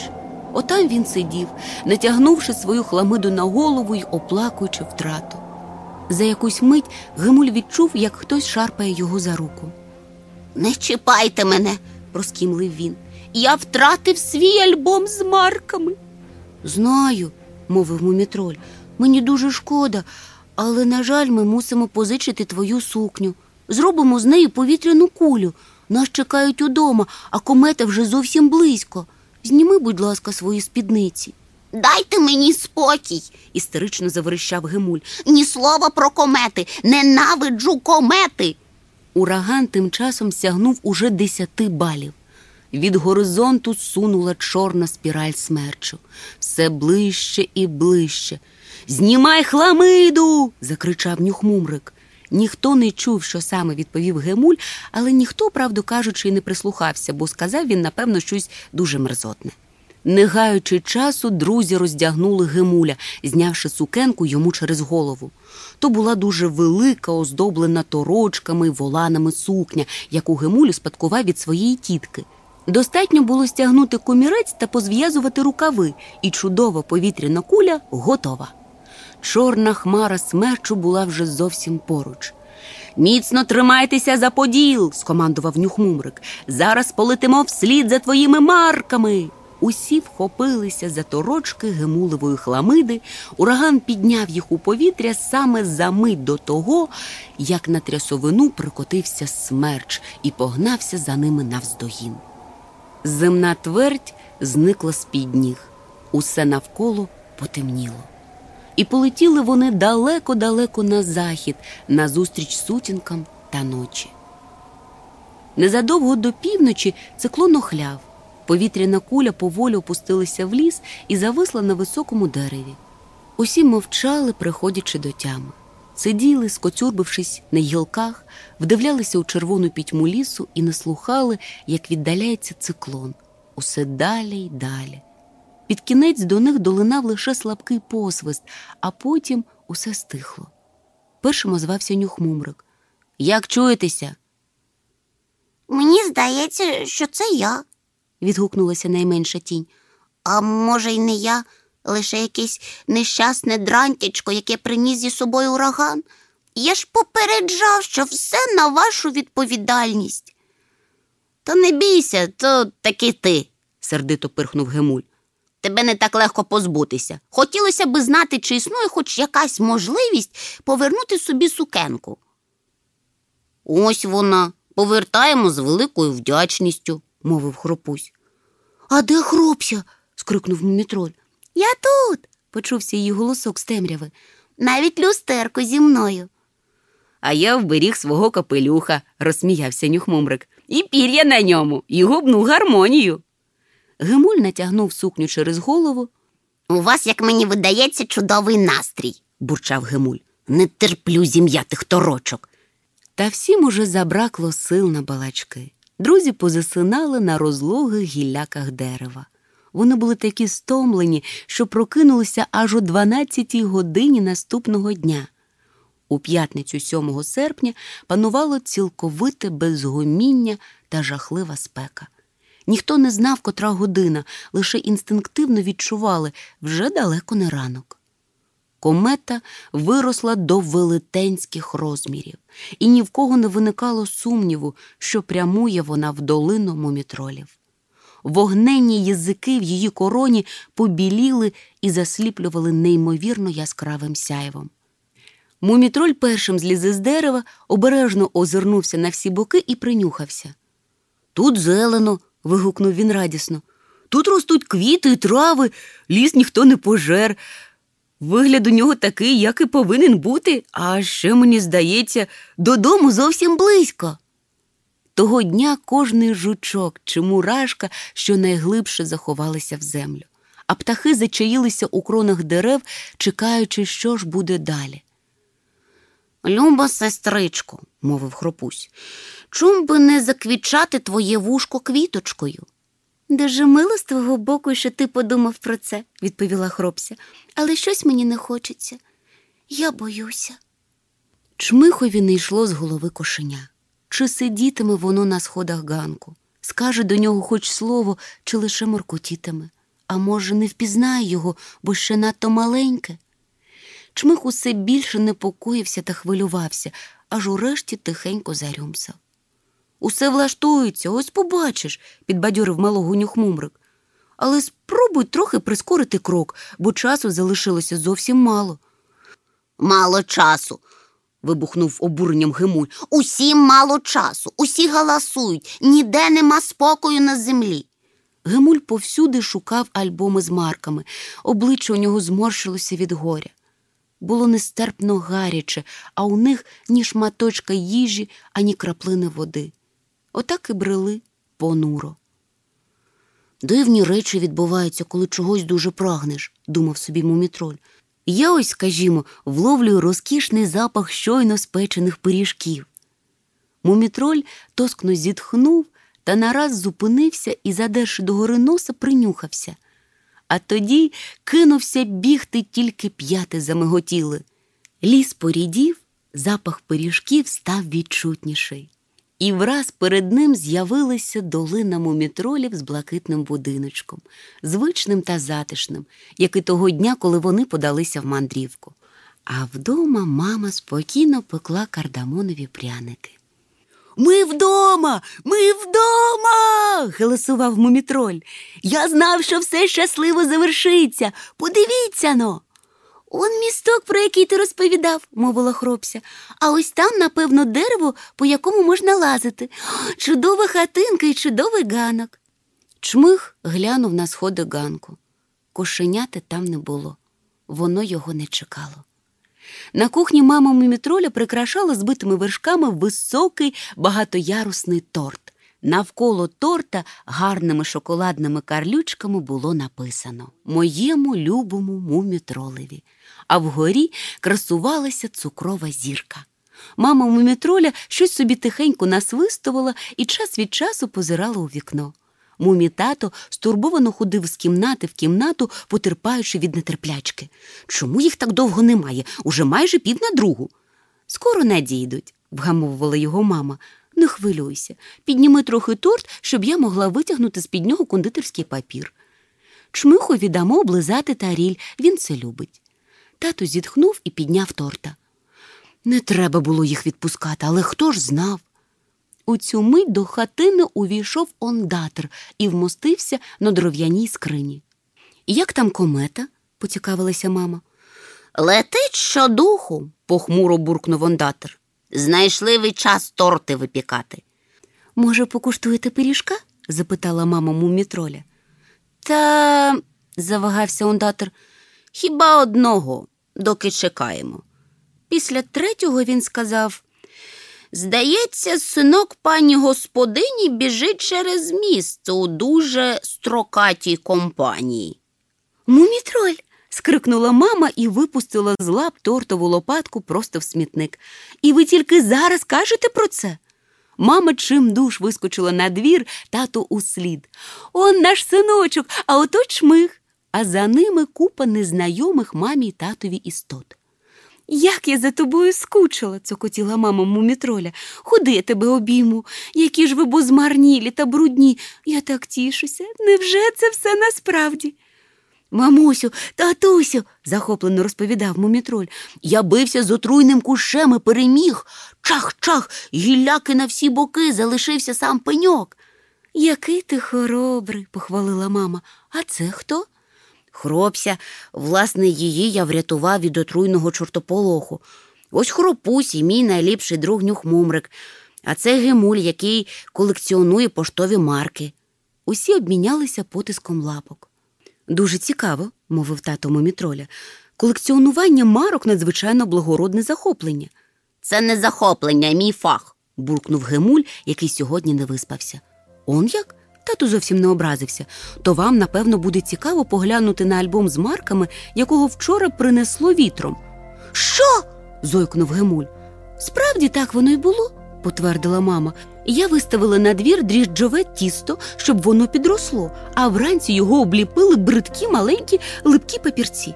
Отам він сидів, натягнувши свою хламиду на голову й оплакуючи втрату. За якусь мить Гемуль відчув, як хтось шарпає його за руку. Не чіпайте мене, Розкімлив він. я втратив свій альбом з марками. Знаю, мовив мумітроль. Мені дуже шкода, але, на жаль, ми мусимо позичити твою сукню. Зробимо з нею повітряну кулю. Нас чекають удома, а комета вже зовсім близько. Зніми, будь ласка, свої спідниці. Дайте мені спокій. істерично заверещав Гемуль. Ні слова про комети. Ненавиджу комети. Ураган тим часом сягнув уже десяти балів. Від горизонту сунула чорна спіраль смерчу. Все ближче і ближче. Знімай хламиду. закричав нюхмумрик. Ніхто не чув, що саме відповів Гемуль, але ніхто, правду кажучи, й не прислухався, бо сказав він, напевно, щось дуже мерзотне. Не гаючи часу, друзі роздягнули Гемуля, знявши сукенку йому через голову. То була дуже велика, оздоблена торочками воланами сукня, яку Гемуль успадкував від своєї тітки. Достатньо було стягнути комірець та позв'язувати рукави, і чудова повітряна куля готова. Чорна хмара смерчу була вже зовсім поруч. Міцно тримайтеся за поділ, скомандував нюхмумрик. Зараз полетимо вслід за твоїми марками. Усі вхопилися за торочки гемулевої хламиди. Ураган підняв їх у повітря саме за мить до того, як на трясовину прикотився смерч і погнався за ними навздогін. Земна твердь зникла з-під ніг. Усе навколо потемніло. І полетіли вони далеко-далеко на захід, назустріч сутінкам та ночі. Незадовго до півночі циклон охляв. Повітряна куля поволі опустилася в ліс і зависла на високому дереві. Усі мовчали, приходячи до тями. Сиділи, скоцюрбившись на гілках, вдивлялися у червону пітьму лісу і не слухали, як віддаляється циклон. Усе далі й далі. Під кінець до них долинав лише слабкий посвист, а потім усе стихло. Першим озвався нюхмумрик. Як чуєтеся? Мені здається, що це я. відгукнулася найменша тінь. А може, й не я, лише якесь нещасне дрантячко, яке приніс зі собою ураган. Я ж попереджав, що все на вашу відповідальність. Та не бійся, то таки ти, сердито пирхнув Гемуль. Тебе не так легко позбутися. Хотілося би знати, чи існує хоч якась можливість повернути собі сукенку. Ось вона, повертаємо з великою вдячністю. мовив хропусь. А де хропся? скрикнув мумітроль. Я тут, Почувся її голосок з темряви. навіть люстерко зі мною. А я вберіг свого капелюха, розсміявся нюхмумрик. І пір'я на ньому, і губну гармонію. Гемуль натягнув сукню через голову, У вас, як мені видається, чудовий настрій. бурчав Гемуль. Не терплю зім'ятих торочок. Та всім уже забракло сил на балачки. Друзі позасинали на розлогих гілляках дерева. Вони були такі стомлені, що прокинулися аж о 12 годині наступного дня. У п'ятницю 7 серпня панувало цілковите безгоміння та жахлива спека. Ніхто не знав, котра година, лише інстинктивно відчували вже далеко не ранок. Комета виросла до велетенських розмірів, і ні в кого не виникало сумніву, що прямує вона в долину мумітролів. Вогненні язики в її короні побіліли і засліплювали неймовірно яскравим сяйвом. Мумітроль першим зліз із дерева, обережно озирнувся на всі боки і принюхався. Тут зелено. Вигукнув він радісно. Тут ростуть квіти і трави, ліс ніхто не пожер. Вигляд у нього такий, як і повинен бути, а ще мені здається, додому зовсім близько. Того дня кожний жучок чи мурашка щонайглибше заховалися в землю. а птахи зачаїлися у кронах дерев, чекаючи, що ж буде далі. Люба сестричко, мовив хропусь, чом би не заквічати твоє вушко квіточкою? Дуже мило з твого боку, що ти подумав про це, відповіла хропся, але щось мені не хочеться. Я боюся. Чмихові не йшло з голови кошеня. Чи сидітиме воно на сходах ганку, скаже до нього хоч слово, чи лише моркотітиме, а може, не впізнає його, бо ще надто маленьке. Чмих усе більше непокоївся та хвилювався, аж урешті тихенько зарюмсав. Усе влаштується, ось побачиш, підбадьорив малого нюхмумрик. Але спробуй трохи прискорити крок, бо часу залишилося зовсім мало. Мало часу. вибухнув обуренням Гемуль. Усім мало часу, усі галасують, ніде нема спокою на землі. Гемуль повсюди шукав альбоми з марками, обличчя у нього зморщилося від горя. Було нестерпно гаряче, а у них ні шматочка їжі, ані краплини води. Отак і брели понуро. Дивні речі відбуваються, коли чогось дуже прагнеш, думав собі мумітроль. Я ось, скажімо, вловлюю розкішний запах щойно спечених пиріжків. Мумітроль тоскно зітхнув та нараз зупинився і, задерши догори носа, принюхався. А тоді кинувся бігти тільки п'яти замиготіли. Ліс порідів, запах пиріжків став відчутніший. І враз перед ним з'явилася долина мумітролів з блакитним будиночком, звичним та затишним, як і того дня, коли вони подалися в мандрівку. А вдома мама спокійно пекла кардамонові пряники. Ми вдома, ми вдома. голосував мумітроль. Я знав, що все щасливо завершиться. Подивіться но. Он місток, про який ти розповідав, мовила хропся. А ось там, напевно, дерево, по якому можна лазити. Чудова хатинка і чудовий ганок. Чмих глянув на сходи ганку. Кошеняти там не було. Воно його не чекало. На кухні мама мумітроля прикрашала збитими вершками високий багатоярусний торт. Навколо торта гарними шоколадними карлючками було написано Моєму любому мумітролеві, а вгорі красувалася цукрова зірка. Мама мумітроля щось собі тихенько насвистувала і час від часу позирала у вікно. Мумі-тато стурбовано ходив з кімнати в кімнату, потерпаючи від нетерплячки. Чому їх так довго немає? Уже майже пів на другу. Скоро надійдуть, вгамовувала його мама. Не хвилюйся, підніми трохи торт, щоб я могла витягнути з під нього кондитерський папір. Чмихові дамо облизати таріль, він це любить. Тато зітхнув і підняв торта. Не треба було їх відпускати, але хто ж знав? У цю мить до хатини увійшов ондатр і вмостився на дров'яній скрині. Як там комета? поцікавилася мама. Летить щодуху, похмуро буркнув ондатер. Знайшли ви час торти випікати. Може, покуштуєте пиріжка? запитала мама мумітроля. Та, завагався ондатер, Хіба одного, доки чекаємо. після третього він сказав Здається, синок пані господині біжить через міст у дуже строкатій компанії. Мумітроль. скрикнула мама і випустила з лап тортову лопатку просто в смітник. І ви тільки зараз кажете про це? Мама чим душ вискочила на двір, тато услід. Он наш синочок, а ото чмих. А за ними купа незнайомих мамі й татові істот. Як я за тобою скучила, цокотіла мама мумітроля. Ходи я тебе обійму. Які ж ви бо змарнілі та брудні. Я так тішуся. Невже це все насправді? Мамусю, татусю, захоплено розповідав мумітроль. Я бився з отруйним кушем і переміг. Чах-чах, гілляки на всі боки, залишився сам пеньок. Який ти хоробрий, похвалила мама. А це хто? Хропся, власне, її я врятував від отруйного чортополоху. Ось хропусь і мій найліпший друг нюхмумрик, а це Гемуль, який колекціонує поштові марки. Усі обмінялися потиском лапок. Дуже цікаво, мовив тато Мумітроля. Колекціонування марок надзвичайно благородне захоплення, Це не захоплення, а мій фах. буркнув Гемуль, який сьогодні не виспався. Он як? Тато зовсім не образився, то вам, напевно, буде цікаво поглянути на альбом з марками, якого вчора принесло вітром. Що? зойкнув Гемуль. Справді так воно й було, потвердила мама. Я виставила на двір дріжджове тісто, щоб воно підросло, а вранці його обліпили бридкі маленькі липкі папірці.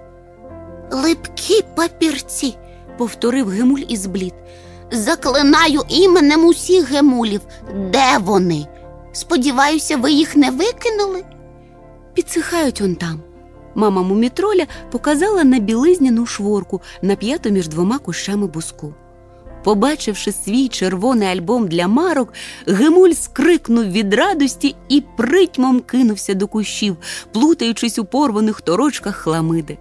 Липкі папірці. Повторив Гемуль і зблід. Заклинаю іменем усіх гемулів. Де вони? Сподіваюся, ви їх не викинули? Підсихають он там. Мама мумітроля показала на білизняну шворку, нап'яту між двома кущами буску. Побачивши свій червоний альбом для марок, Гемуль скрикнув від радості і притьмом кинувся до кущів, плутаючись у порваних торочках хламиди.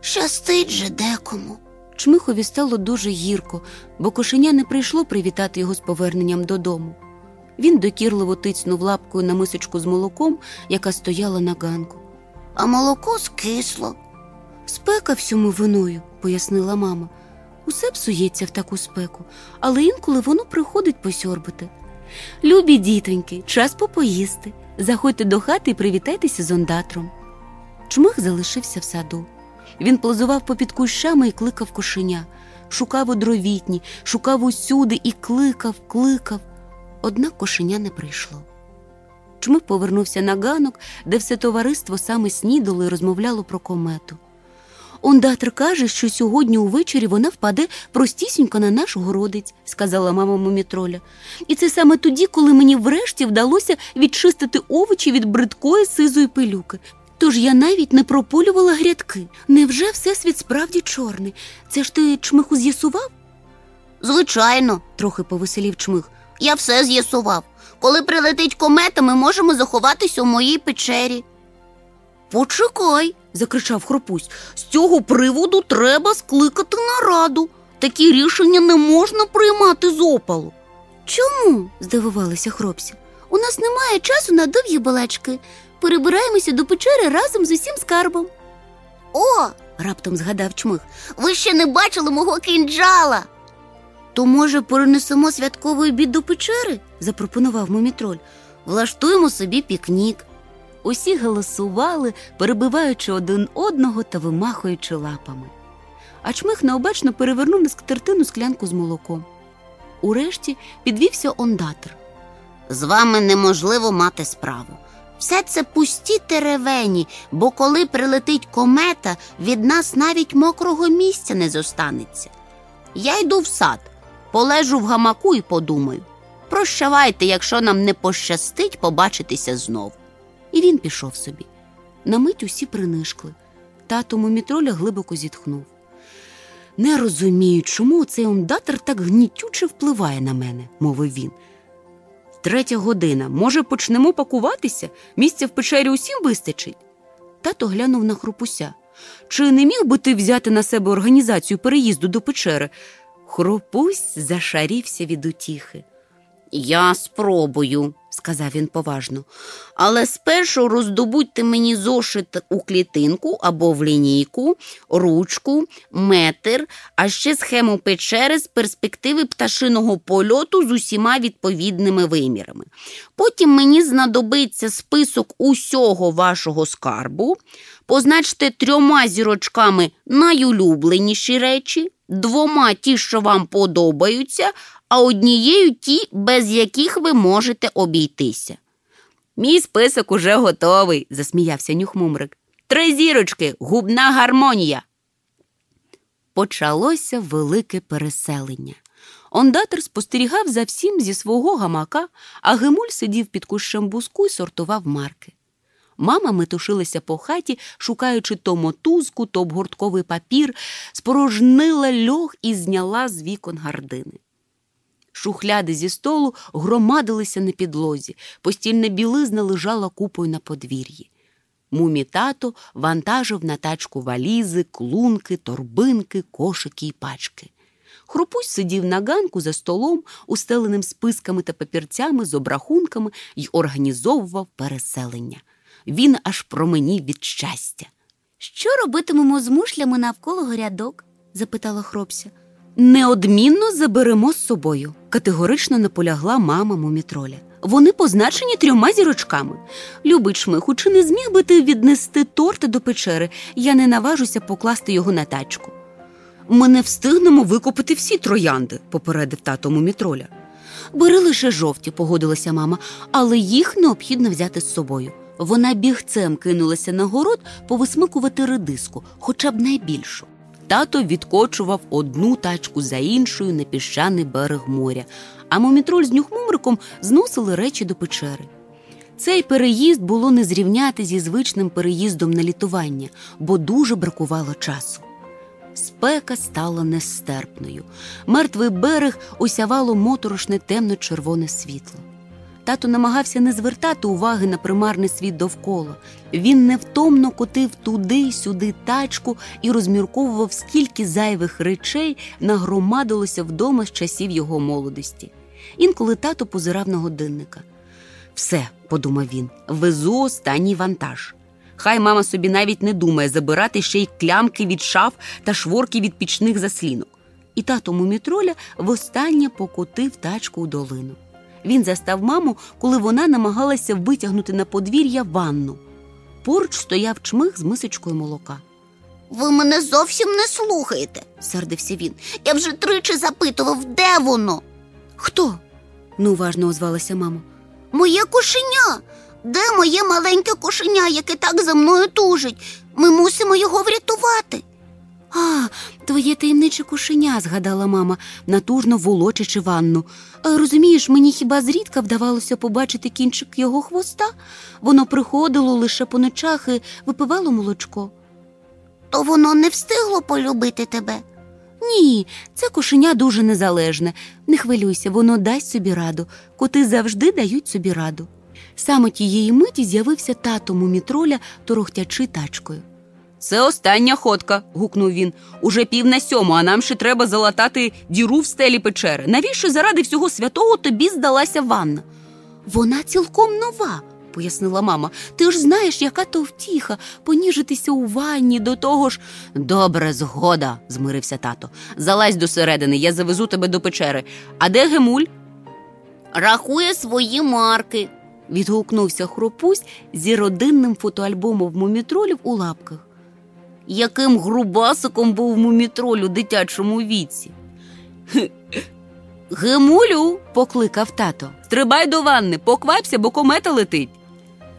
Щастить же декому. Чмихові стало дуже гірко, бо кошеня не прийшло привітати його з поверненням додому. Він докірливо тицьнув лапкою на мисочку з молоком, яка стояла на ганку. А молоко скисло. Спека всьому виною, пояснила мама. Усе псується в таку спеку, але інколи воно приходить посьорбити. Любі дітоньки, час попоїсти. Заходьте до хати і привітайтеся з ондатром. Чмих залишився в саду. Він плазував попід кущами і кликав кошеня, шукав у дровітні, шукав усюди і кликав, кликав. Однак кошеня не прийшло. Чмих повернувся на ганок, де все товариство саме снідало і розмовляло про комету. Ондатр каже, що сьогодні увечері вона впаде простісінько на наш городець, сказала мама мумітроля. І це саме тоді, коли мені врешті вдалося відчистити овочі від бридкої сизої пилюки. Тож я навіть не прополювала грядки. Невже всесвіт справді чорний? Це ж ти чмиху з'ясував? Звичайно, трохи повеселів чмих. Я все з'ясував. Коли прилетить комета, ми можемо заховатись у моїй печері. Почекай, закричав хропусь. З цього приводу треба скликати нараду. Такі рішення не можна приймати з опалу. Чому? здивувалися хропці. У нас немає часу на довгі балачки. Перебираємося до печери разом з усім скарбом. О, раптом згадав чмих. ви ще не бачили мого кинджала. То, може, перенесемо святковий обід до печери? запропонував мумітроль. Влаштуємо собі пікнік. Усі голосували, перебиваючи один одного та вимахуючи лапами. А чмих необачно перевернув на скатертину склянку з молоком. Урешті підвівся ондатр. З вами неможливо мати справу. Все це пусті теревені, бо коли прилетить комета, від нас навіть мокрого місця не зостанеться. Я йду в сад, полежу в гамаку і подумаю. Прощавайте, якщо нам не пощастить побачитися знов. І він пішов собі. На мить усі принишкли. Тато мумітроля глибоко зітхнув. Не розумію, чому цей ондатор так гнітюче впливає на мене, мовив він. Третя година. Може, почнемо пакуватися? Місця в печері усім вистачить. Тато глянув на хропуся. Чи не міг би ти взяти на себе організацію переїзду до печери? Хропусь зашарівся від утіхи. Я спробую, сказав він поважно. Але спершу роздобудьте мені зошит у клітинку або в лінійку, ручку, метр, а ще схему печери з перспективи пташиного польоту з усіма відповідними вимірами. Потім мені знадобиться список усього вашого скарбу. Позначте трьома зірочками найулюбленіші речі, двома ті, що вам подобаються, а однією ті, без яких ви можете обійтися. Мій список уже готовий, засміявся нюхмумрик. Три зірочки, губна гармонія. Почалося велике переселення. Ондатор спостерігав за всім зі свого гамака, а Гемуль сидів під кущем буску і сортував марки. Мама метушилася по хаті, шукаючи то мотузку, то обгортковий папір, спорожнила льох і зняла з вікон гардини. Шухляди зі столу громадилися на підлозі, постільна білизна лежала купою на подвір'ї. Мумі тато вантажив на тачку валізи, клунки, торбинки, кошики й пачки. Хрупусь сидів на ганку за столом, устеленим списками та папірцями з обрахунками й організовував переселення. Він аж променів від щастя. Що робитимемо з мушлями навколо грядок? запитала хропся. Неодмінно заберемо з собою, категорично наполягла мама мумітроля. Вони позначені трьома зірочками. Любий чмиху, чи не зміг би ти віднести торти до печери? Я не наважуся покласти його на тачку. Ми не встигнемо викопати всі троянди, попередив тато мумітроля. Бери лише жовті, погодилася мама, але їх необхідно взяти з собою. Вона бігцем кинулася на город повисмикувати редиску, хоча б найбільшу. Тато відкочував одну тачку за іншою на піщаний берег моря, а мумітроль з нюхмумриком зносили речі до печери. Цей переїзд було не зрівняти зі звичним переїздом на літування, бо дуже бракувало часу. Спека стала нестерпною. Мертвий берег осявало моторошне темно-червоне світло. Тато намагався не звертати уваги на примарний світ довкола. Він невтомно котив туди й сюди тачку і розмірковував, скільки зайвих речей нагромадилося вдома з часів його молодості. Інколи тато позирав на годинника. Все, подумав він, везу останній вантаж. Хай мама собі навіть не думає забирати ще й клямки від шаф та шворки від пічних заслінок. І тато мумітроля востаннє покотив тачку у долину. Він застав маму, коли вона намагалася витягнути на подвір'я ванну. Поруч стояв чмих з мисочкою молока. Ви мене зовсім не слухаєте, Сердився він. Я вже тричі запитував, де воно? Хто? неуважно озвалася мама. Моє кошеня. Де моє маленьке кошеня, яке так за мною тужить? Ми мусимо його врятувати. А, твоє таємниче кошеня, згадала мама, натужно волочачи ванну. «Е, Розумієш, мені хіба зрідка вдавалося побачити кінчик його хвоста? Воно приходило лише по ночах і випивало молочко. То воно не встигло полюбити тебе. Ні, це кошеня дуже незалежне. Не хвилюйся, воно дасть собі раду. Коти завжди дають собі раду. Саме тієї миті з'явився тато мумітроля, торохтячи тачкою. Це остання ходка, гукнув він. Уже пів на сьому, а нам ще треба залатати діру в стелі печери. Навіщо заради всього святого тобі здалася ванна? Вона цілком нова, пояснила мама. Ти ж знаєш, яка то втіха, поніжитися у ванні до того ж. Добре, згода, змирився тато. Залазь до середини, я завезу тебе до печери. А де Гемуль? Рахує свої марки. відгукнувся хропусь зі родинним фотоальбомом мумітролів у лапках. Яким грубасиком був мумітроль у дитячому віці. «Хе, Гемулю, покликав тато. Стрибай до ванни, поквапся, бо комета летить.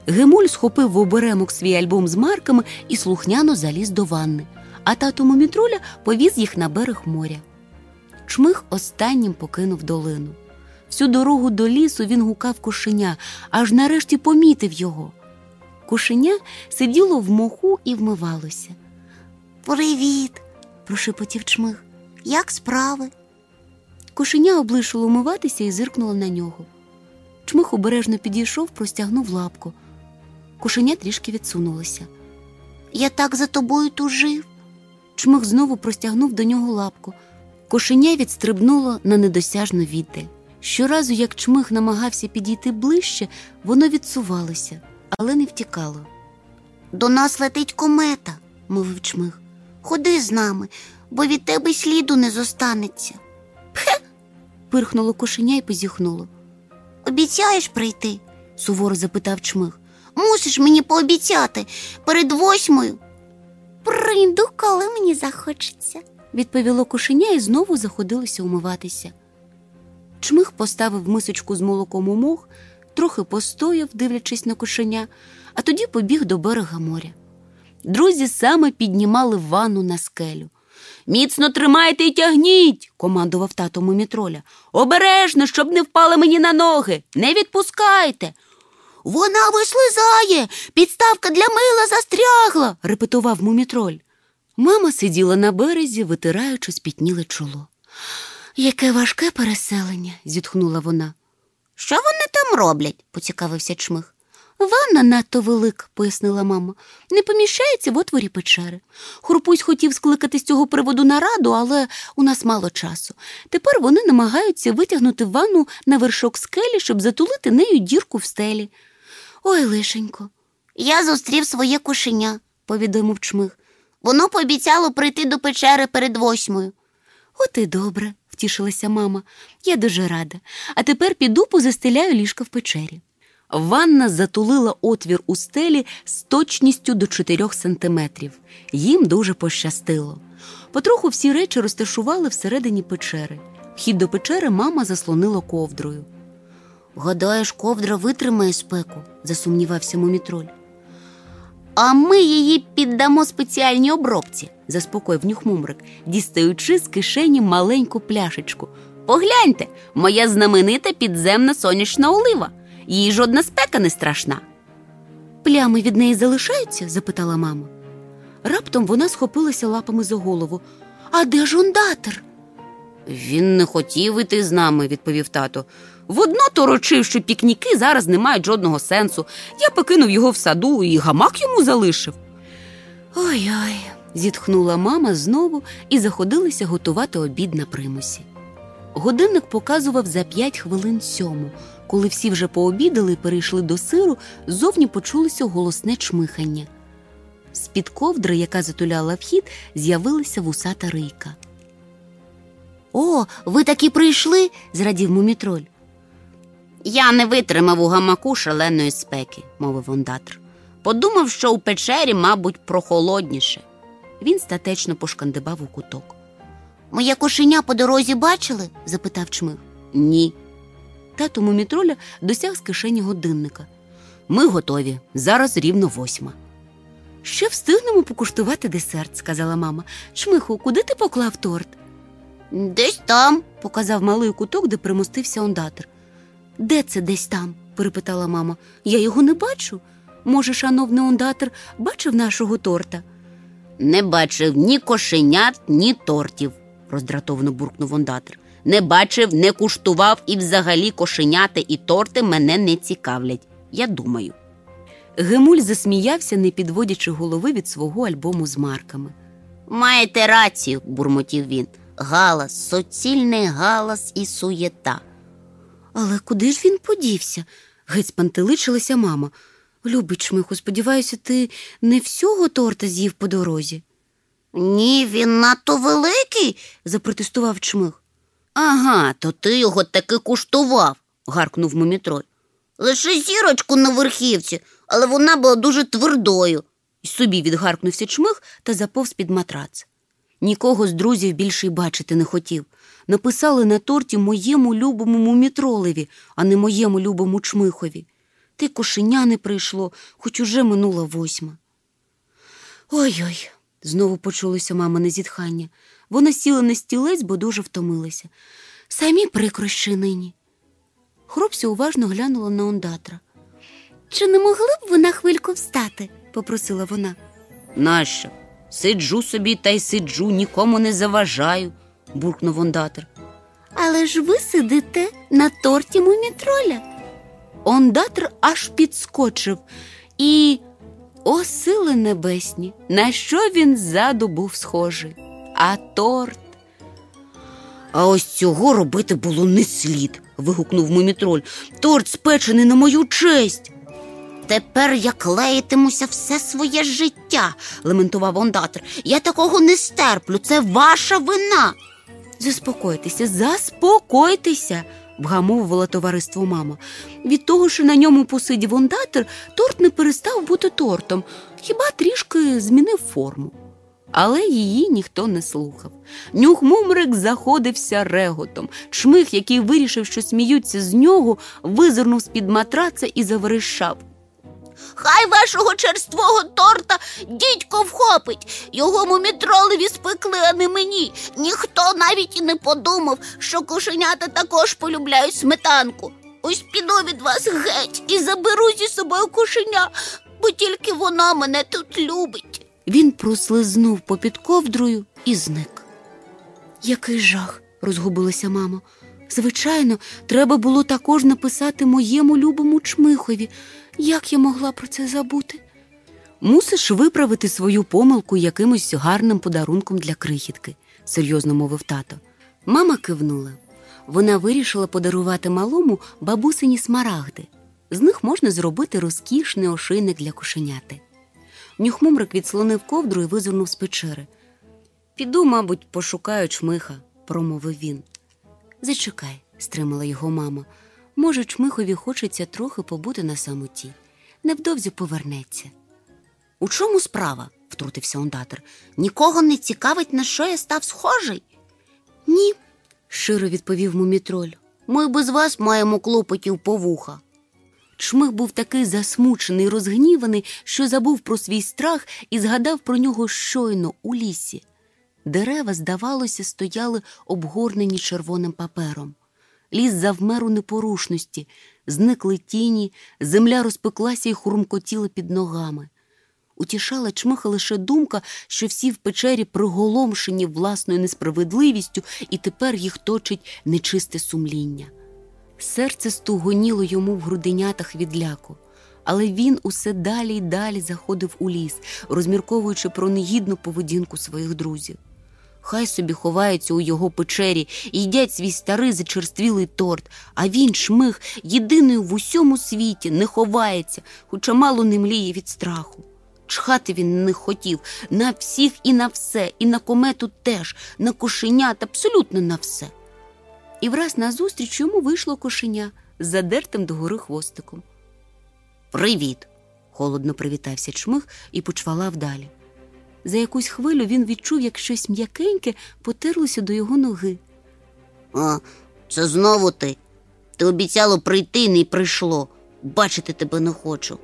Гемуль схопив в оберемок свій альбом з марками і слухняно заліз до ванни, а тато мумітроля повіз їх на берег моря. Чмих останнім покинув долину. Всю дорогу до лісу він гукав кошеня, аж нарешті помітив його. Кошеня сиділо в моху і вмивалося. Привіт, Прошепотів чмих. як справи? Кошеня облишило умиватися і зиркнуло на нього. Чмих обережно підійшов, простягнув лапку. Кошеня трішки відсунулося. Я так за тобою тужив. Чмих знову простягнув до нього лапку. Кошеня відстрибнуло на недосяжну віддаль. Щоразу, як чмих намагався підійти ближче, воно відсувалося, але не втікало, До нас летить комета. мовив чмих. Ходи з нами, бо від тебе й сліду не зостанеться. Пирхнуло кошеня і позіхнуло. Обіцяєш прийти? Суворо запитав чмих. Мусиш мені пообіцяти перед восьмою. Прийду, коли мені захочеться. Відповіло кошеня і знову заходилося умиватися. Чмих поставив мисочку з молоком у мох, трохи постояв, дивлячись на кошеня, а тоді побіг до берега моря. Друзі саме піднімали ванну на скелю. Міцно тримайте і тягніть, командував тато мумітроля. Обережно, щоб не впали мені на ноги. Не відпускайте. Вона вислизає, підставка для мила застрягла. репетував мумітроль. Мама сиділа на березі, витираючи спітніле чоло. Яке важке переселення, зітхнула вона. Що вони там роблять? поцікавився чмих. Ванна надто велика, пояснила мама. Не поміщається в отворі печери. Хурпусь хотів скликати з цього приводу нараду, але у нас мало часу. Тепер вони намагаються витягнути ванну на вершок скелі, щоб затулити нею дірку в стелі. Ой, лишенько, Я зустрів своє кошеня. повідомив чмих. Воно пообіцяло прийти до печери перед восьмою. От і добре, втішилася мама. Я дуже рада. А тепер піду позастеляю ліжко в печері. Ванна затулила отвір у стелі з точністю до 4 сантиметрів. Їм дуже пощастило. Потроху всі речі розташували всередині печери. Вхід до печери мама заслонила ковдрою. Гадаєш, ковдра витримає спеку, засумнівався мумітроль. А ми її піддамо спеціальній обробці. заспокоїв нюхмумрик, дістаючи з кишені маленьку пляшечку. Погляньте, моя знаменита підземна сонячна олива. Їй жодна спека не страшна. Плями від неї залишаються? запитала мама. Раптом вона схопилася лапами за голову. А де ж ондатер? Він не хотів іти з нами, відповів тато. Водно торочив, що пікніки зараз не мають жодного сенсу. Я покинув його в саду і гамак йому залишив. Ой-ой, зітхнула мама знову і заходилися готувати обід на примусі. Годинник показував за п'ять хвилин сьому. Коли всі вже пообідали і перейшли до сиру, зовні почулося голосне чмихання. З-під ковдри, яка затуляла вхід, з'явилася вусата рийка. О, ви таки прийшли? Зрадів мумітроль. Я не витримав у гамаку шаленої спеки, мовив ондатр. Подумав, що у печері, мабуть, прохолодніше. Він статечно пошкандибав у куток. Моє кошеня по дорозі бачили? запитав чмих. Ні. Тато мумітроля досяг з кишені годинника. Ми готові. Зараз рівно восьма. Ще встигнемо покуштувати десерт, сказала мама. Чмиху, куди ти поклав торт? Десь там. показав малий куток, де примостився ондатор. Де це десь там? перепитала мама. Я його не бачу. Може, шановний ондатор бачив нашого торта? Не бачив ні кошенят, ні тортів, роздратовано буркнув ондатор. Не бачив, не куштував і взагалі кошеняти і торти мене не цікавлять. Я думаю. Гемуль засміявся, не підводячи голови від свого альбому з марками. Маєте рацію, бурмотів він. Галас, суцільний галас і суєта. Але куди ж він подівся? Геть спантеличилася мама. Любий чмиху, сподіваюся, ти не всього торта з'їв по дорозі. Ні, він надто великий, запротестував чмих. Ага, то ти його таки куштував, гаркнув мумітроль. Лише зірочку на верхівці, але вона була дуже твердою. І собі відгаркнувся чмих та заповз під матрац. Нікого з друзів більше й бачити не хотів. Написали на торті моєму любому мумітролеві, а не моєму любому чмихові. Ти кошеня не прийшло, хоч уже минула восьма. Ой-ой, знову почулося мамине зітхання. Вона сіла на стілець, бо дуже втомилася. Самі прикрощі нині. Хропся уважно глянула на ондатра. Чи не могли б ви на хвильку встати? попросила вона. Нащо? Сиджу собі та й сиджу, нікому не заважаю, буркнув ондатр. Але ж ви сидите на торті мумітроля. Ондатр аж підскочив і, о, сили небесні, на що він ззаду був схожий? А торт. А ось цього робити було не слід, вигукнув мумітроль. Торт спечений на мою честь. Тепер я клеїтимуся все своє життя, лементував ондатр. Я такого не стерплю, це ваша вина. Заспокойтеся, заспокойтеся, вгамовувала товариство мама. Від того, що на ньому посидів ондатер, торт не перестав бути тортом, хіба трішки змінив форму. Але її ніхто не слухав. Нюхмумрик заходився реготом. Чмих, який вирішив, що сміються з нього, визирнув з-під матраца і заверещав. Хай вашого черствого торта дідько вхопить. Його мумітролеві спекли, а не мені. Ніхто навіть і не подумав, що кошенята також полюбляють сметанку. Ось піду від вас геть і заберу зі собою кошеня, бо тільки вона мене тут любить. Він прослизнув попід ковдрою і зник. Який жах, розгубилася мама. Звичайно, треба було також написати моєму любому чмихові. Як я могла про це забути? Мусиш виправити свою помилку якимось гарним подарунком для крихітки, серйозно мовив тато. Мама кивнула. Вона вирішила подарувати малому бабусині смарагди. З них можна зробити розкішний ошийник для кошеняти. Нюхмумрик відслонив ковдру і визирнув з печери. Піду, мабуть, пошукаю чмиха, промовив він. Зачекай, стримала його мама. Може, чмихові хочеться трохи побути на самоті. Невдовзі повернеться. У чому справа? втрутився ондатор. Нікого не цікавить, на що я став схожий. Ні, щиро відповів мумітроль. Ми без вас маємо клопотів по вуха. Чмих був такий засмучений, розгніваний, що забув про свій страх і згадав про нього щойно у лісі. Дерева, здавалося, стояли обгорнені червоним папером. Ліс завмер у непорушності, зникли тіні, земля розпеклася і хурмкотіла під ногами. Утішала чмиха лише думка, що всі в печері приголомшені власною несправедливістю, і тепер їх точить нечисте сумління. Серце стугоніло йому в груденятах від ляку, але він усе далі й далі заходив у ліс, розмірковуючи про негідну поведінку своїх друзів. Хай собі ховаються у його печері і їдять свій старий зачерствілий торт, а він, шмих, єдиний в усьому світі, не ховається, хоча мало не мліє від страху. Чхати він не хотів на всіх і на все, і на комету теж, на кошенят, абсолютно на все. І враз назустріч йому вийшло кошеня з задертим догори хвостиком. Привіт. холодно привітався чмих і почвалав далі. За якусь хвилю він відчув, як щось м'якеньке потерлося до його ноги. А, це знову ти. Ти обіцяло прийти, не прийшло. Бачити тебе не хочу.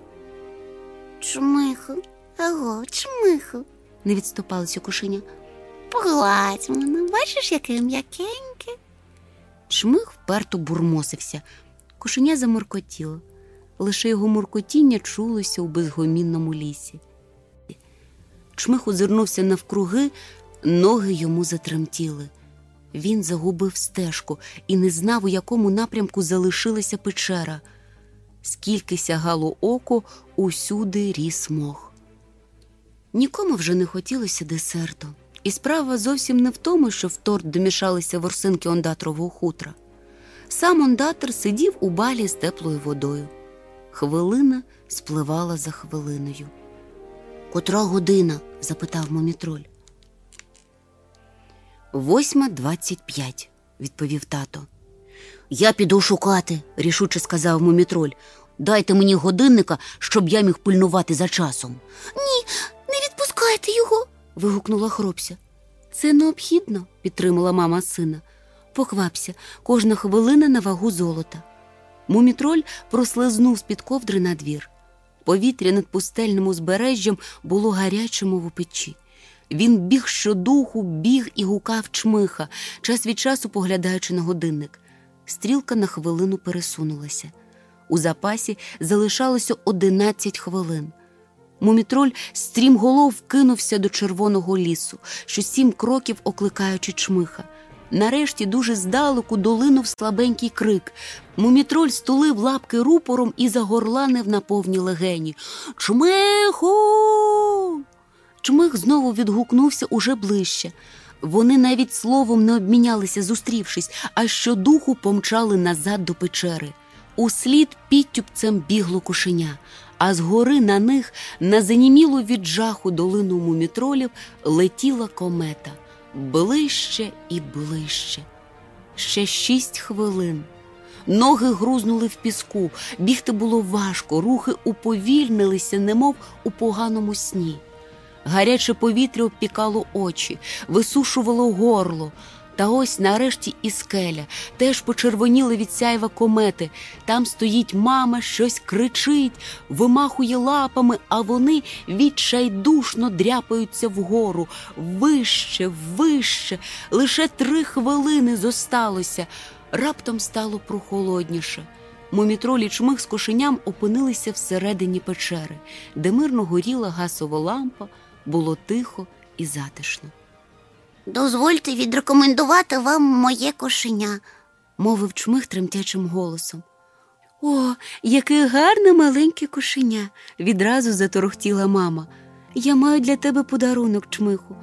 Чмиху, аго, чмиху, Не відступалося кошеня. погладь мене, бачиш, яке м'якеньке. Чмих вперто бурмосився. Кошеня заморкотіло. Лише його муркотіння чулося у безгомінному лісі. Чмих озирнувся навкруги, ноги йому затремтіли. Він загубив стежку і не знав, у якому напрямку залишилася печера. Скільки сягало око, усюди ріс мох. Нікому вже не хотілося десерту. І справа зовсім не в тому, що в торт домішалися ворсинки ондатрового хутра. Сам ондатр сидів у балі з теплою водою. Хвилина спливала за хвилиною. Котра година? запитав момітроль. Восьма двадцять п'ять, відповів тато. Я піду шукати, рішуче сказав мумітроль. Дайте мені годинника, щоб я міг пильнувати за часом. Ні, Не відпускайте його. Вигукнула хропся. Це необхідно, підтримала мама сина. Поквапся, кожна хвилина на вагу золота. Мумітроль прослизнув з-під ковдри на двір. Повітря над пустельним узбережжям було гарячим, мов у печі. Він біг щодуху, біг і гукав чмиха, час від часу поглядаючи на годинник. Стрілка на хвилину пересунулася. У запасі залишалося одинадцять хвилин. Мумітроль стрімголов кинувся до червоного лісу, що сім кроків окликаючи чмиха. Нарешті дуже здалеку долинув слабенький крик. Мумітроль стулив лапки рупором і загорланив на повні легені. Чмиху. Чмих знову відгукнувся уже ближче. Вони навіть словом не обмінялися, зустрівшись, а щодуху помчали назад до печери. Услід підтюпцем бігло кошеня, а згори на них, на занімілу від жаху долину мумітролів, летіла комета ближче і ближче. Ще шість хвилин. Ноги грузнули в піску, бігти було важко, рухи уповільнилися, немов у поганому сні. Гаряче повітря обпікало очі, висушувало горло. Та ось нарешті і скеля теж почервоніли від сяйва комети. Там стоїть мама, щось кричить, вимахує лапами, а вони відчайдушно дряпаються вгору. Вище, вище. Лише три хвилини зосталося. Раптом стало прохолодніше. Мумітролі чмих з кошеням опинилися всередині печери, де мирно горіла гасова лампа, було тихо і затишно. Дозвольте відрекомендувати вам моє кошеня. мовив чмих тремтячим голосом. О, яке гарне маленьке кошеня, відразу заторохтіла мама. Я маю для тебе подарунок, чмиху.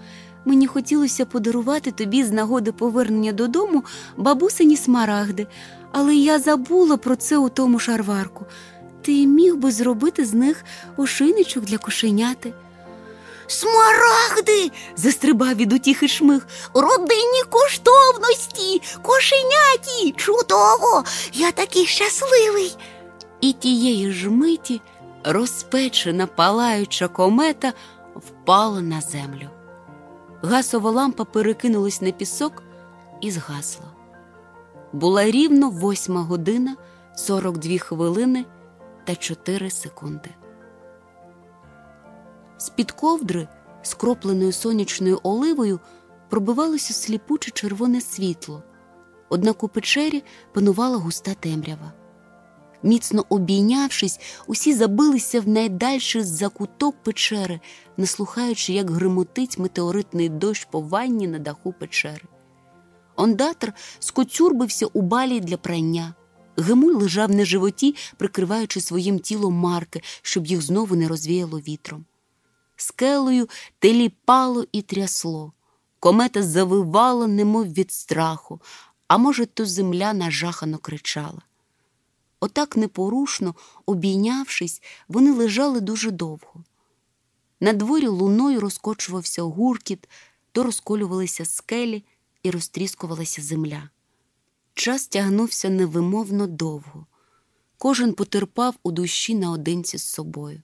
Мені хотілося подарувати тобі з нагоди повернення додому бабусині смарагди, але я забула про це у тому шарварку. Ти міг би зробити з них ошейничок для кошеняти. Смарагди! застрибав від утіхи шмих. Родинні коштовності! Кошеняті! Чудово! Я такий щасливий! І тієї ж миті розпечена палаюча комета впала на землю. Гасова лампа перекинулась на пісок і згасла. Була рівно восьма година, 42 хвилини та 4 секунди. З-під ковдри, скропленою сонячною оливою, пробивалося сліпуче червоне світло, однак у печері панувала густа темрява. Міцно обійнявшись, усі забилися в найдальший закуток печери, наслухаючи, як гримотить метеоритний дощ по ванні на даху печери. Ондатр скоцюрбився у балі для прання. Гемуль лежав на животі, прикриваючи своїм тілом марки, щоб їх знову не розвіяло вітром. Скелею теліпало і трясло. Комета завивала, немов від страху, а може, то земля нажахано кричала. Отак непорушно, обійнявшись, вони лежали дуже довго. На дворі луною розкочувався гуркіт, то розколювалися скелі і розтріскувалася земля. Час тягнувся невимовно довго. Кожен потерпав у душі наодинці з собою.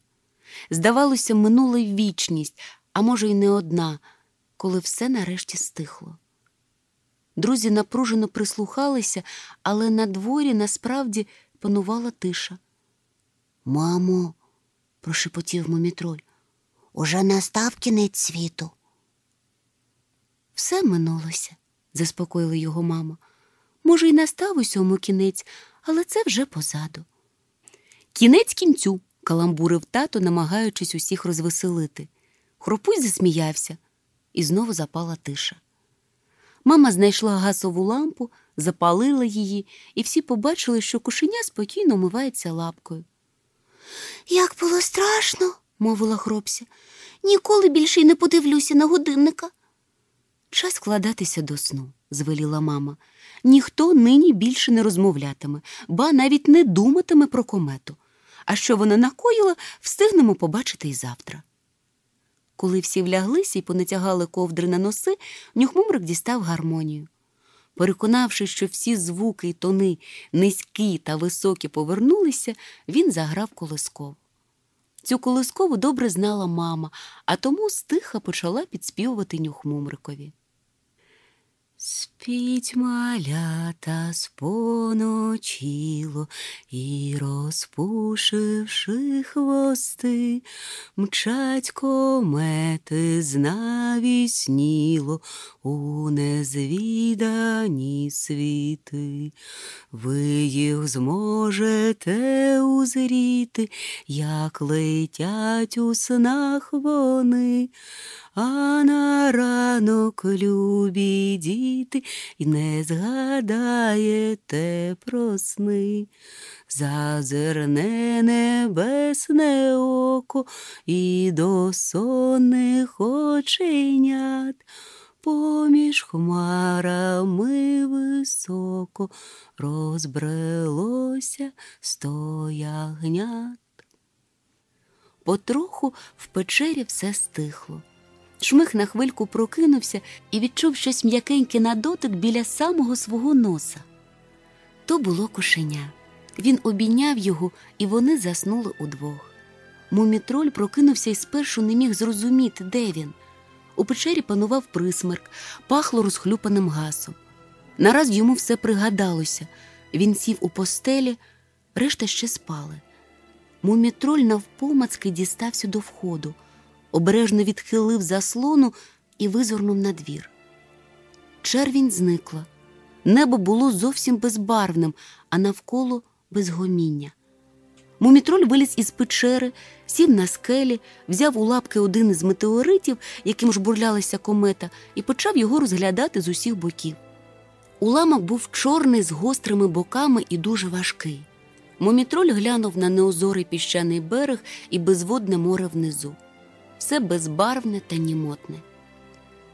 Здавалося, минула вічність, а може, й не одна, коли все нарешті стихло. Друзі напружено прислухалися, але на дворі насправді панувала тиша. Мамо, прошепотів мумітроль, уже настав кінець світу. Все минулося, заспокоїла його мама. Може, й настав усьому кінець, але це вже позаду. Кінець кінцю, каламбурив тато, намагаючись усіх розвеселити. Хропуй засміявся, і знову запала тиша. Мама знайшла газову лампу, запалила її, і всі побачили, що кошеня спокійно мивається лапкою. Як було страшно, мовила хропся. ніколи більше й не подивлюся на годинника. Час вкладатися до сну, звеліла мама. Ніхто нині більше не розмовлятиме, ба навіть не думатиме про комету. А що вона накоїла, встигнемо побачити й завтра. Коли всі вляглися і понатягали ковдри на носи, нюхмумрик дістав гармонію. Переконавши, що всі звуки й тони низькі та високі повернулися, він заграв колискову. Цю колискову добре знала мама, а тому стиха почала підспівувати нюхмумрикові. Спіть малята споночіло і, розпушивши хвости, мчать комети знавісніло у незвідані світи. Ви їх зможете узріти, як летять у снах вони, а на ранок любі діти, і не згадаєте про сни. Зазирне небесне око і до сонних оченят. Поміж хмарами високо розбрелося сто ягнят. Потроху в печері все стихло. Шмих на хвильку прокинувся і відчув щось м'якеньке на дотик біля самого свого носа. То було кошеня. Він обійняв його, і вони заснули удвох. Мумітроль прокинувся і спершу не міг зрозуміти, де він. У печері панував присмерк, пахло розхлюпаним гасом. Нараз йому все пригадалося. Він сів у постелі, решта ще спали. Мумітроль навпомацки дістався до входу, обережно відхилив заслону і визирнув на двір. Червінь зникла. Небо було зовсім безбарвним, а навколо безгоміння. Мумітроль виліз із печери, сів на скелі, взяв у лапки один із метеоритів, яким жбурлялася комета, і почав його розглядати з усіх боків. Уламок був чорний з гострими боками і дуже важкий. Мумітроль глянув на неозорий піщаний берег і безводне море внизу. Все безбарвне та німотне.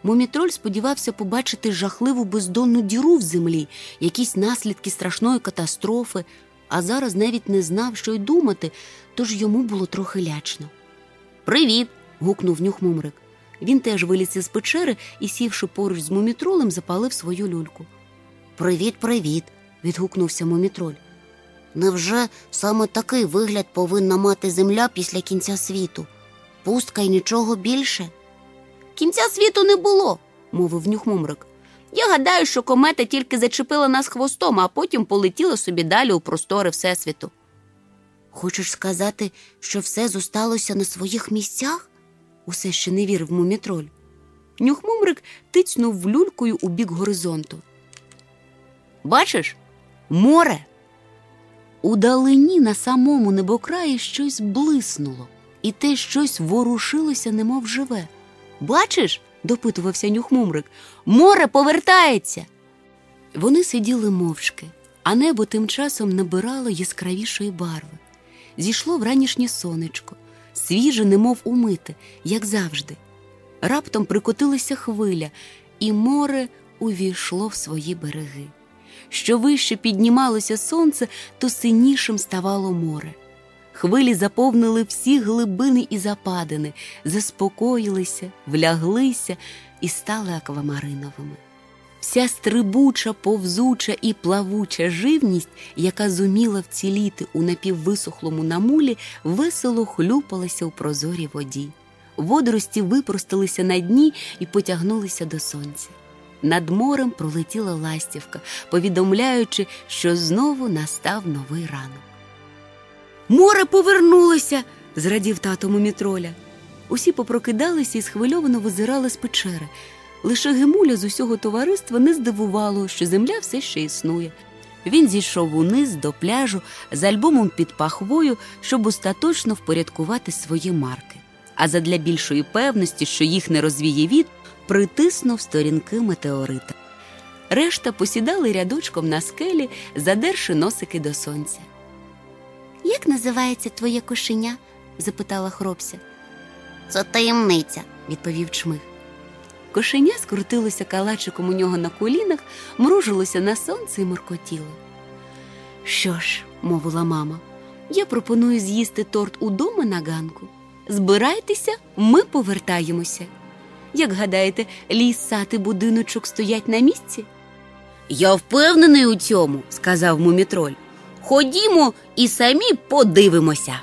Мумітроль сподівався побачити жахливу бездонну діру в землі, якісь наслідки страшної катастрофи, а зараз навіть не знав, що й думати, тож йому було трохи лячно. Привіт. гукнув нюхмумрик. Він теж виліз із печери і, сівши поруч з мумітролем, запалив свою люльку. Привіт, привіт. Відгукнувся мумітроль. Невже саме такий вигляд повинна мати земля після кінця світу? Пустка й нічого більше? Кінця світу не було. мовив нюхмумрик. Я гадаю, що комета тільки зачепила нас хвостом, а потім полетіла собі далі у простори Всесвіту. Хочеш сказати, що все зосталося на своїх місцях? Усе ще не вірив мумітроль. Нюхмумрик тицьнув люлькою у бік горизонту. Бачиш, море. Удалині на самому небокраї щось блиснуло, і те щось ворушилося, немов живе. Бачиш? допитувався нюхмумрик. Море повертається. Вони сиділи мовчки, а небо тим часом набирало яскравішої барви. Зійшло вранішнє сонечко, свіже, немов умите, як завжди. Раптом прикотилася хвиля, і море увійшло в свої береги. Що вище піднімалося сонце, то синішим ставало море. Хвилі заповнили всі глибини і западини, заспокоїлися, вляглися і стали аквамариновими. Вся стрибуча, повзуча і плавуча живність, яка зуміла вціліти у напіввисохлому намулі, весело хлюпалася у прозорій воді. Водорості випростилися на дні і потягнулися до сонця. Над морем пролетіла ластівка, повідомляючи, що знову настав новий ранок. Море повернулося, зрадів тато мумітроля. Усі попрокидалися і схвильовано визирали з печери. Лише Гемуля з усього товариства не здивувало, що земля все ще існує. Він зійшов униз до пляжу з альбомом під пахвою, щоб остаточно впорядкувати свої марки. А задля більшої певності, що їх не розвіє від, притиснув сторінки метеорита. Решта посідали рядочком на скелі, задерши носики до сонця. Як називається твоє кошеня? запитала хропся. Це таємниця. відповів чмих. Кошеня скрутилося калачиком у нього на колінах, мружилося на сонце і моркотіло. Що ж, мовила мама, я пропоную з'їсти торт удома на ганку. Збирайтеся, ми повертаємося. Як гадаєте, ліс, сад і будиночок стоять на місці? Я впевнений у цьому, сказав мумітроль. Ходімо і самі подивимося.